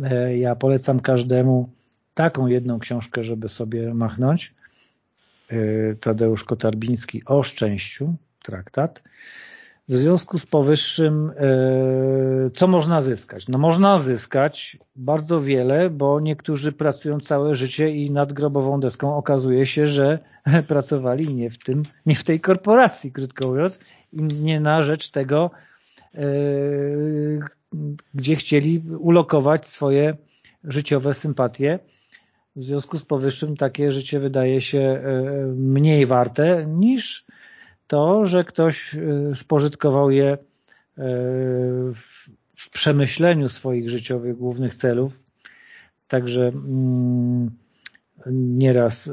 e, ja polecam każdemu taką jedną książkę, żeby sobie machnąć. E, Tadeusz Kotarbiński o szczęściu, traktat. W związku z powyższym, e, co można zyskać? No można zyskać bardzo wiele, bo niektórzy pracują całe życie i nad grobową deską okazuje się, że pracowali nie w tym, nie w tej korporacji, krótko mówiąc, i nie na rzecz tego, E, gdzie chcieli ulokować swoje życiowe sympatie. W związku z powyższym takie życie wydaje się e, mniej warte niż to, że ktoś e, spożytkował je w przemyśleniu swoich życiowych głównych celów. Także mm, nieraz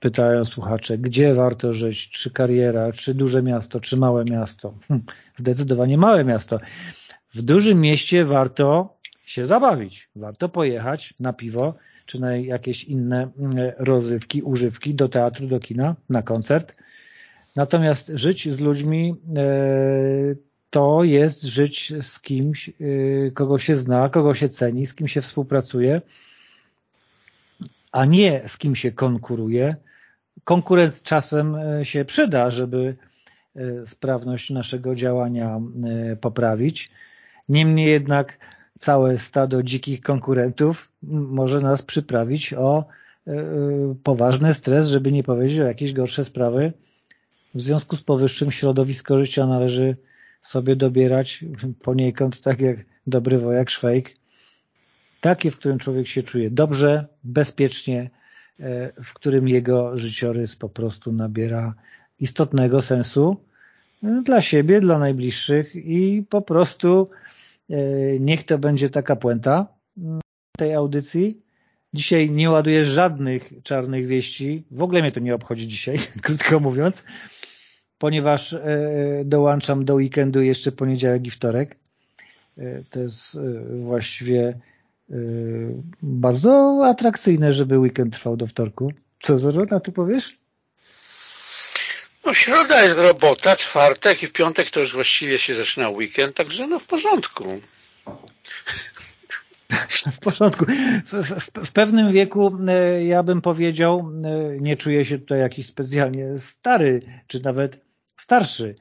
pytają słuchacze, gdzie warto żyć, czy kariera, czy duże miasto, czy małe miasto. Hm, zdecydowanie małe miasto. W dużym mieście warto się zabawić, warto pojechać na piwo, czy na jakieś inne mm, rozrywki, używki, do teatru, do kina, na koncert. Natomiast żyć z ludźmi e, to jest żyć z kimś, e, kogo się zna, kogo się ceni, z kim się współpracuje, a nie z kim się konkuruje. Konkurent czasem e, się przyda, żeby sprawność naszego działania poprawić. Niemniej jednak całe stado dzikich konkurentów może nas przyprawić o poważny stres, żeby nie powiedzieć o jakieś gorsze sprawy. W związku z powyższym środowisko życia należy sobie dobierać poniekąd tak jak dobry wojak Szwejk, takie, w którym człowiek się czuje dobrze, bezpiecznie, e, w którym jego życiorys po prostu nabiera istotnego sensu e, dla siebie, dla najbliższych i po prostu e, niech to będzie taka puenta mm, tej audycji. Dzisiaj nie ładuję żadnych czarnych wieści, w ogóle mnie to nie obchodzi dzisiaj, krótko mówiąc, ponieważ dołączam do weekendu jeszcze poniedziałek i wtorek. To jest właściwie Y, bardzo atrakcyjne, żeby weekend trwał do wtorku. Co Zoro, na to powiesz? No środa jest robota, czwartek i w piątek to już właściwie się zaczyna weekend, także no w porządku. W porządku. W, w, w, pewnym wieku y, ja bym powiedział, y, nie czuję się tutaj jakiś specjalnie stary, czy nawet starszy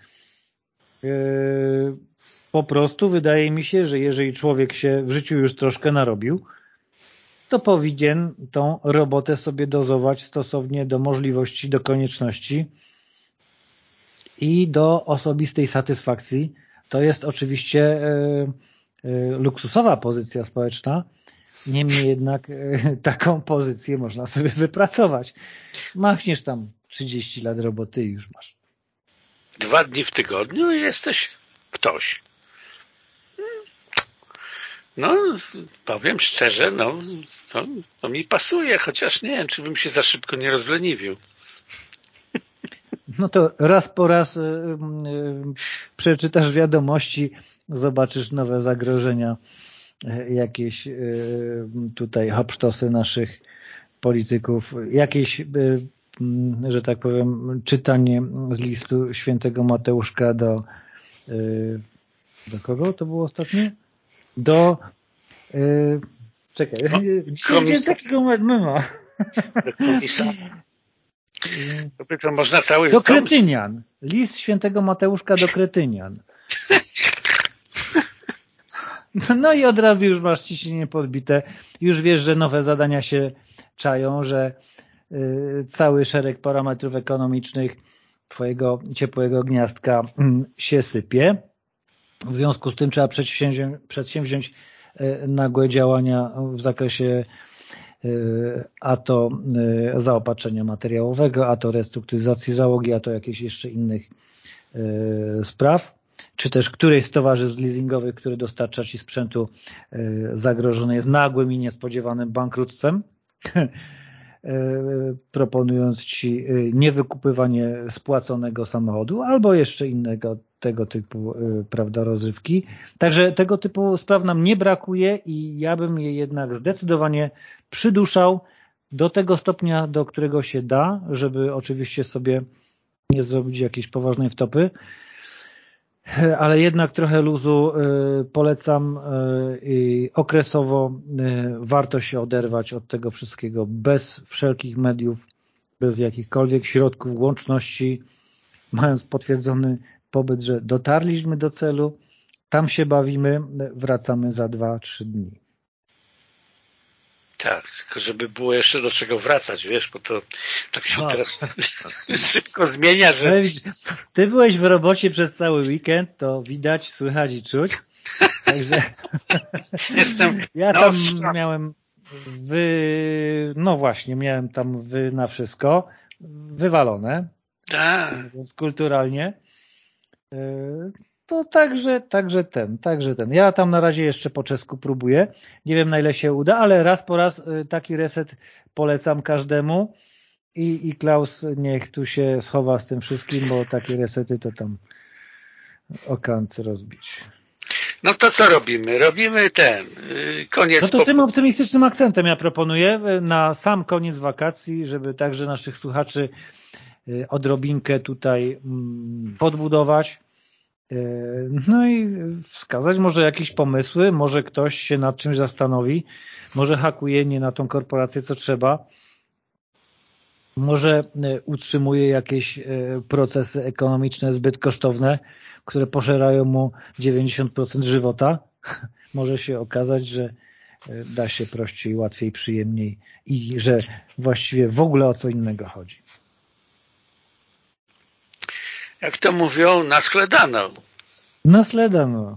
po prostu wydaje mi się, że jeżeli człowiek się w życiu już troszkę narobił, to powinien tą robotę sobie dozować stosownie do możliwości, do konieczności i do osobistej satysfakcji. To jest oczywiście e, e, luksusowa pozycja społeczna, niemniej jednak e, taką pozycję można sobie wypracować. Machniesz tam 30 lat roboty i już masz. Dwa dni w tygodniu jesteś ktoś. No, powiem szczerze, no, to, to mi pasuje, chociaż nie wiem, czy bym się za szybko nie rozleniwił. No to raz po raz y, y, przeczytasz wiadomości, zobaczysz nowe zagrożenia, y, jakieś y, tutaj hopsztosy naszych polityków, jakieś, mm, że tak powiem, czytanie z listu świętego Mateuszka do do kogo to było ostatnie? do yy, czekaj, no, dzisiaj takiego mema. To można cały do Kretynian. List świętego Mateuszka do Kretynian. No i od razu już masz ciśnienie podbite, już wiesz, że nowe zadania się czają, że y, cały szereg parametrów ekonomicznych twojego ciepłego gniazdka mm, się sypie. W związku z tym trzeba przedsięwziąć, przedsięwziąć y, nagłe działania w zakresie y, a to zaopatrzenia materiałowego, a to restrukturyzacji załogi, a to jakichś jeszcze innych spraw czy też którejś z towarzystw leasingowych, które dostarcza Ci sprzętu e, zagrożony jest nagłym i niespodziewanym bankructwem, e, proponując Ci e, niewykupywanie spłaconego samochodu albo jeszcze innego tego typu prawda, rozrywki. Także tego typu spraw nam nie brakuje i ja bym je jednak zdecydowanie przyduszał do tego stopnia, do którego się da, żeby oczywiście sobie nie zrobić jakiejś poważnej wtopy, ale jednak trochę luzu y, polecam y, i okresowo y, warto się oderwać od tego wszystkiego bez wszelkich mediów, bez jakichkolwiek środków łączności, mając potwierdzony pobyt, że dotarliśmy do celu, tam się bawimy, wracamy za dwa, trzy dni. Tak, tylko żeby było jeszcze do czego wracać, wiesz, bo to tak się no. teraz szybko zmienia, że... Ty byłeś w robocie przez cały weekend, to widać, słychać i czuć. Także Jestem ja tam miałem wy... no właśnie, miałem tam wy na wszystko wywalone. Tak. Więc kulturalnie. To także, także ten, także ten. Ja tam na razie jeszcze po czesku próbuję. Nie wiem na ile się uda, ale raz po raz y, taki reset polecam każdemu i, i Klaus niech tu się schowa z tym wszystkim, bo takie resety to tam okant rozbić. No to co robimy? Robimy ten, y, koniec... No to tym optymistycznym akcentem ja proponuję y, na sam koniec wakacji, żeby także naszych słuchaczy odrobinkę tutaj mm, podbudować no i wskazać może jakieś pomysły, może ktoś się nad czymś zastanowi, może hakuje nie na tą korporację, co trzeba, może e, utrzymuje jakieś e, procesy ekonomiczne zbyt kosztowne, które pożerają mu 90% żywota. Może się okazać, że da się prościej, łatwiej, przyjemniej i że właściwie w ogóle o co innego chodzi jak to mówią, nasledano. Nasledano.